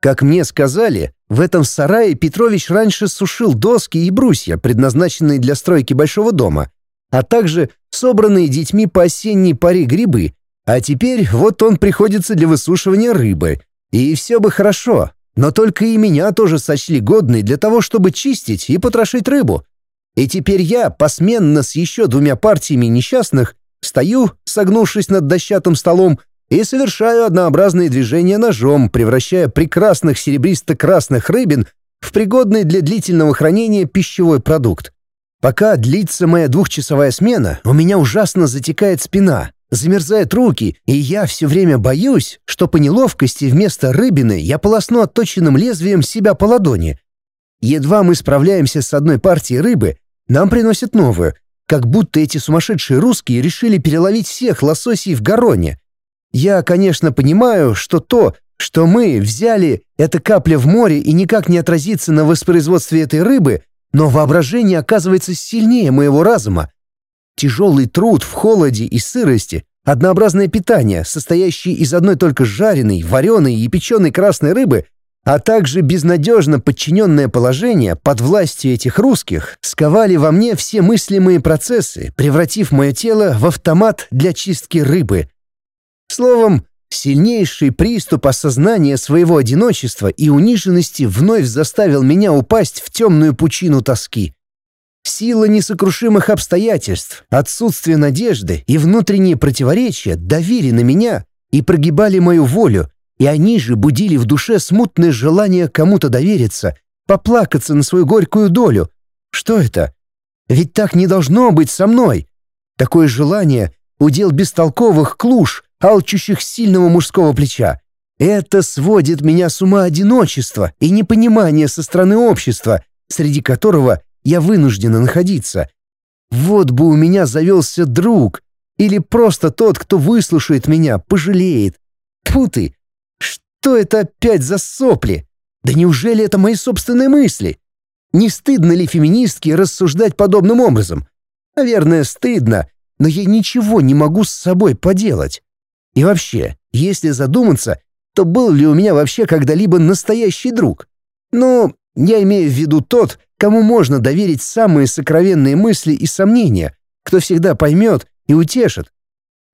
Как мне сказали, в этом сарае Петрович раньше сушил доски и брусья, предназначенные для стройки большого дома, а также собранные детьми по осенней паре грибы, а теперь вот он приходится для высушивания рыбы — и все бы хорошо, но только и меня тоже сочли годной для того, чтобы чистить и потрошить рыбу. И теперь я, посменно с еще двумя партиями несчастных, стою, согнувшись над дощатым столом, и совершаю однообразные движения ножом, превращая прекрасных серебристо-красных рыбин в пригодный для длительного хранения пищевой продукт. Пока длится моя двухчасовая смена, у меня ужасно затекает спина, замерзают руки, и я все время боюсь, что по неловкости вместо рыбины я полосну отточенным лезвием себя по ладони. Едва мы справляемся с одной партией рыбы, нам приносят новую, как будто эти сумасшедшие русские решили переловить всех лососей в гороне. Я, конечно, понимаю, что то, что мы взяли, это капля в море и никак не отразится на воспроизводстве этой рыбы, но воображение оказывается сильнее моего разума. Тяжелый труд в холоде и сырости, однообразное питание, состоящее из одной только жареной, вареной и печеной красной рыбы, а также безнадежно подчиненное положение под властью этих русских сковали во мне все мыслимые процессы, превратив мое тело в автомат для чистки рыбы. Словом, Сильнейший приступ осознания своего одиночества и униженности вновь заставил меня упасть в темную пучину тоски. Сила несокрушимых обстоятельств, отсутствие надежды и внутренние противоречия давили на меня и прогибали мою волю, и они же будили в душе смутное желание кому-то довериться, поплакаться на свою горькую долю. Что это? Ведь так не должно быть со мной. Такое желание — удел бестолковых клуш, алчущих сильного мужского плеча. Это сводит меня с ума одиночество и непонимание со стороны общества, среди которого я вынуждена находиться. Вот бы у меня завелся друг. Или просто тот, кто выслушает меня, пожалеет. Тьфу ты! Что это опять за сопли? Да неужели это мои собственные мысли? Не стыдно ли феминистке рассуждать подобным образом? Наверное, стыдно, но я ничего не могу с собой поделать. И вообще, если задуматься, то был ли у меня вообще когда-либо настоящий друг? Ну, я имею в виду тот, Кому можно доверить самые сокровенные мысли и сомнения? Кто всегда поймет и утешит?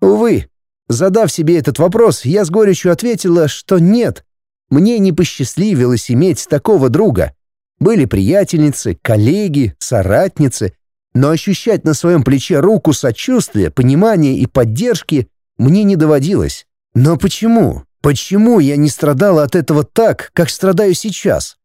Увы, задав себе этот вопрос, я с горечью ответила, что нет. Мне не посчастливилось иметь такого друга. Были приятельницы, коллеги, соратницы, но ощущать на своем плече руку сочувствия, понимания и поддержки мне не доводилось. Но почему? Почему я не страдала от этого так, как страдаю сейчас?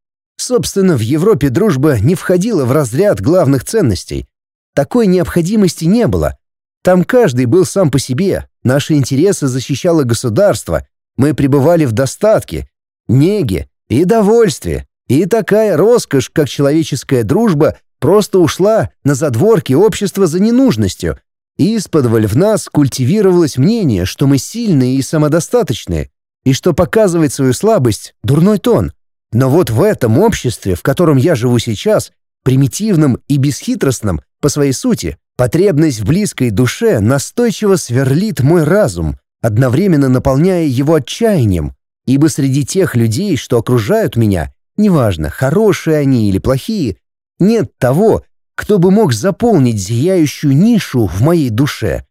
Собственно, в Европе дружба не входила в разряд главных ценностей. Такой необходимости не было. Там каждый был сам по себе, наши интересы защищало государство, мы пребывали в достатке, неге и довольстве. И такая роскошь, как человеческая дружба, просто ушла на задворки общества за ненужностью. И исподволь в нас культивировалось мнение, что мы сильные и самодостаточные, и что показывать свою слабость – дурной тон – но вот в этом обществе, в котором я живу сейчас, примитивном и бесхитростном, по своей сути, потребность в близкой душе настойчиво сверлит мой разум, одновременно наполняя его отчаянием, ибо среди тех людей, что окружают меня, неважно, хорошие они или плохие, нет того, кто бы мог заполнить зияющую нишу в моей душе.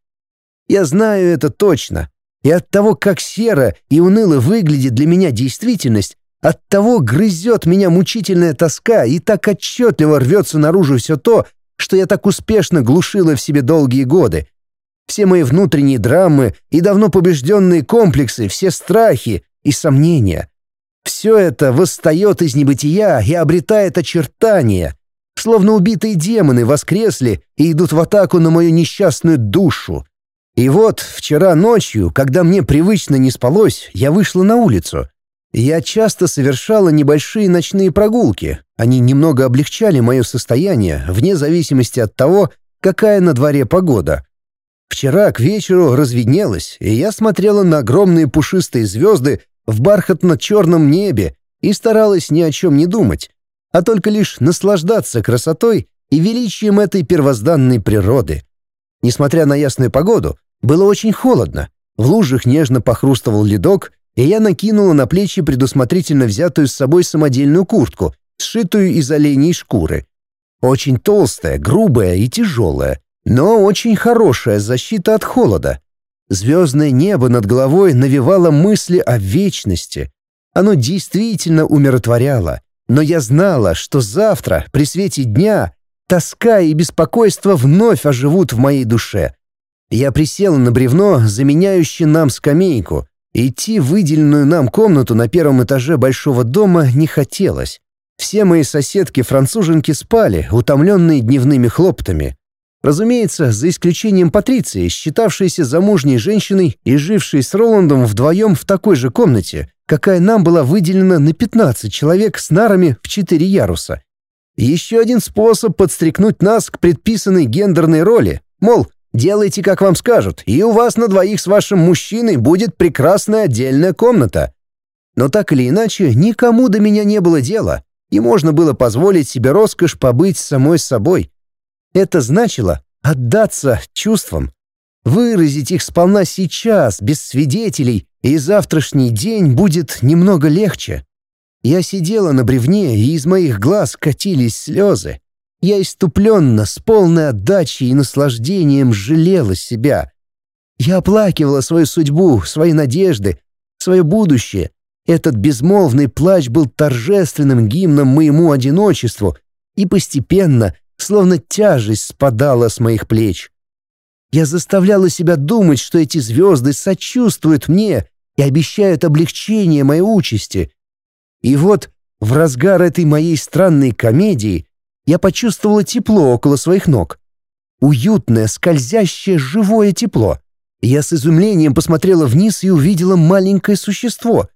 Я знаю это точно, и от того, как серо и уныло выглядит для меня действительность, Оттого грызет меня мучительная тоска и так отчетливо рвется наружу все то, что я так успешно глушила в себе долгие годы. Все мои внутренние драмы и давно побежденные комплексы, все страхи и сомнения. Все это восстает из небытия и обретает очертания, словно убитые демоны воскресли и идут в атаку на мою несчастную душу. И вот вчера ночью, когда мне привычно не спалось, я вышла на улицу — я часто совершала небольшие ночные прогулки. Они немного облегчали мое состояние, вне зависимости от того, какая на дворе погода. Вчера к вечеру разведнелось, и я смотрела на огромные пушистые звезды в бархатно-черном небе и старалась ни о чем не думать, а только лишь наслаждаться красотой и величием этой первозданной природы. Несмотря на ясную погоду, было очень холодно. В лужах нежно похрустывал ледок — и я накинула на плечи предусмотрительно взятую с собой самодельную куртку, сшитую из оленей шкуры. Очень толстая, грубая и тяжелая, но очень хорошая защита от холода. Звездное небо над головой навевало мысли о вечности. Оно действительно умиротворяло, но я знала, что завтра, при свете дня, тоска и беспокойство вновь оживут в моей душе. Я присела на бревно, заменяющее нам скамейку, Идти в выделенную нам комнату на первом этаже большого дома не хотелось. Все мои соседки-француженки спали, утомленные дневными хлоптами. Разумеется, за исключением Патриции, считавшейся замужней женщиной и жившей с Роландом вдвоем в такой же комнате, какая нам была выделена на 15 человек с нарами в 4 яруса. Еще один способ подстрекнуть нас к предписанной гендерной роли, мол, Делайте, как вам скажут, и у вас на двоих с вашим мужчиной будет прекрасная отдельная комната. Но так или иначе, никому до меня не было дела, и можно было позволить себе роскошь побыть самой собой. Это значило отдаться чувствам, выразить их сполна сейчас, без свидетелей, и завтрашний день будет немного легче. Я сидела на бревне, и из моих глаз катились слезы. Я иступленно, с полной отдачей и наслаждением жалела себя. Я оплакивала свою судьбу, свои надежды, свое будущее. Этот безмолвный плач был торжественным гимном моему одиночеству, и постепенно, словно тяжесть, спадала с моих плеч. Я заставляла себя думать, что эти звезды сочувствуют мне и обещают облегчение моей участи. И вот в разгар этой моей странной комедии — я почувствовала тепло около своих ног. Уютное, скользящее, живое тепло. Я с изумлением посмотрела вниз и увидела маленькое существо.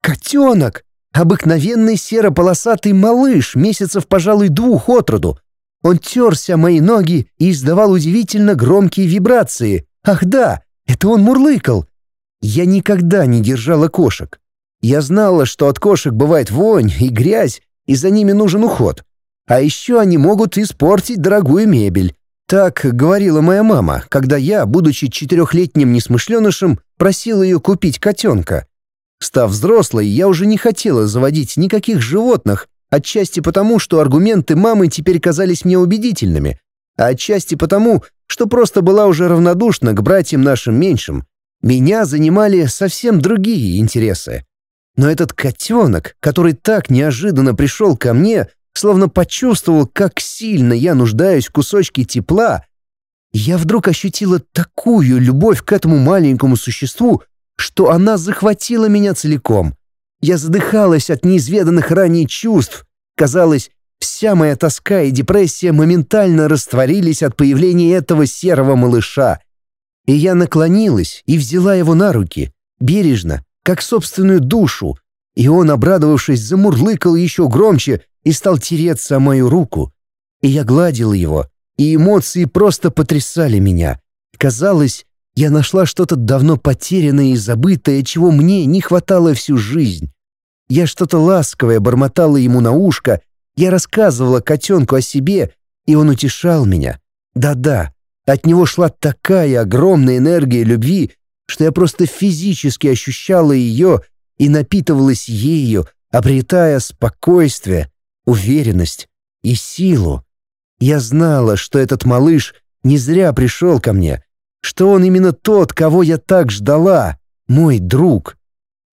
Котенок! Обыкновенный серо-полосатый малыш, месяцев, пожалуй, двух от роду. Он терся мои ноги и издавал удивительно громкие вибрации. Ах да, это он мурлыкал. Я никогда не держала кошек. Я знала, что от кошек бывает вонь и грязь, и за ними нужен уход. А еще они могут испортить дорогую мебель. Так говорила моя мама, когда я, будучи четырехлетним несмышленышем, просила ее купить котенка. Став взрослой, я уже не хотела заводить никаких животных, отчасти потому, что аргументы мамы теперь казались мне убедительными, а отчасти потому, что просто была уже равнодушна к братьям нашим меньшим. Меня занимали совсем другие интересы. Но этот котенок, который так неожиданно пришел ко мне, словно почувствовал, как сильно я нуждаюсь в кусочке тепла, я вдруг ощутила такую любовь к этому маленькому существу, что она захватила меня целиком. Я задыхалась от неизведанных ранее чувств. Казалось, вся моя тоска и депрессия моментально растворились от появления этого серого малыша. И я наклонилась и взяла его на руки, бережно, как собственную душу, и он, обрадовавшись, замурлыкал еще громче, и стал тереться о мою руку, и я гладил его, и эмоции просто потрясали меня. Казалось, я нашла что-то давно потерянное и забытое, чего мне не хватало всю жизнь. Я что-то ласковое бормотала ему на ушко, я рассказывала котенку о себе, и он утешал меня. Да-да, от него шла такая огромная энергия любви, что я просто физически ощущала ее и напитывалась ею, обретая спокойствие, уверенность и силу. Я знала, что этот малыш не зря пришел ко мне, что он именно тот, кого я так ждала, мой друг.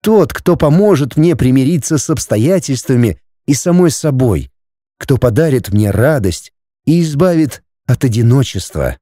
Тот, кто поможет мне примириться с обстоятельствами и самой собой, кто подарит мне радость и избавит от одиночества.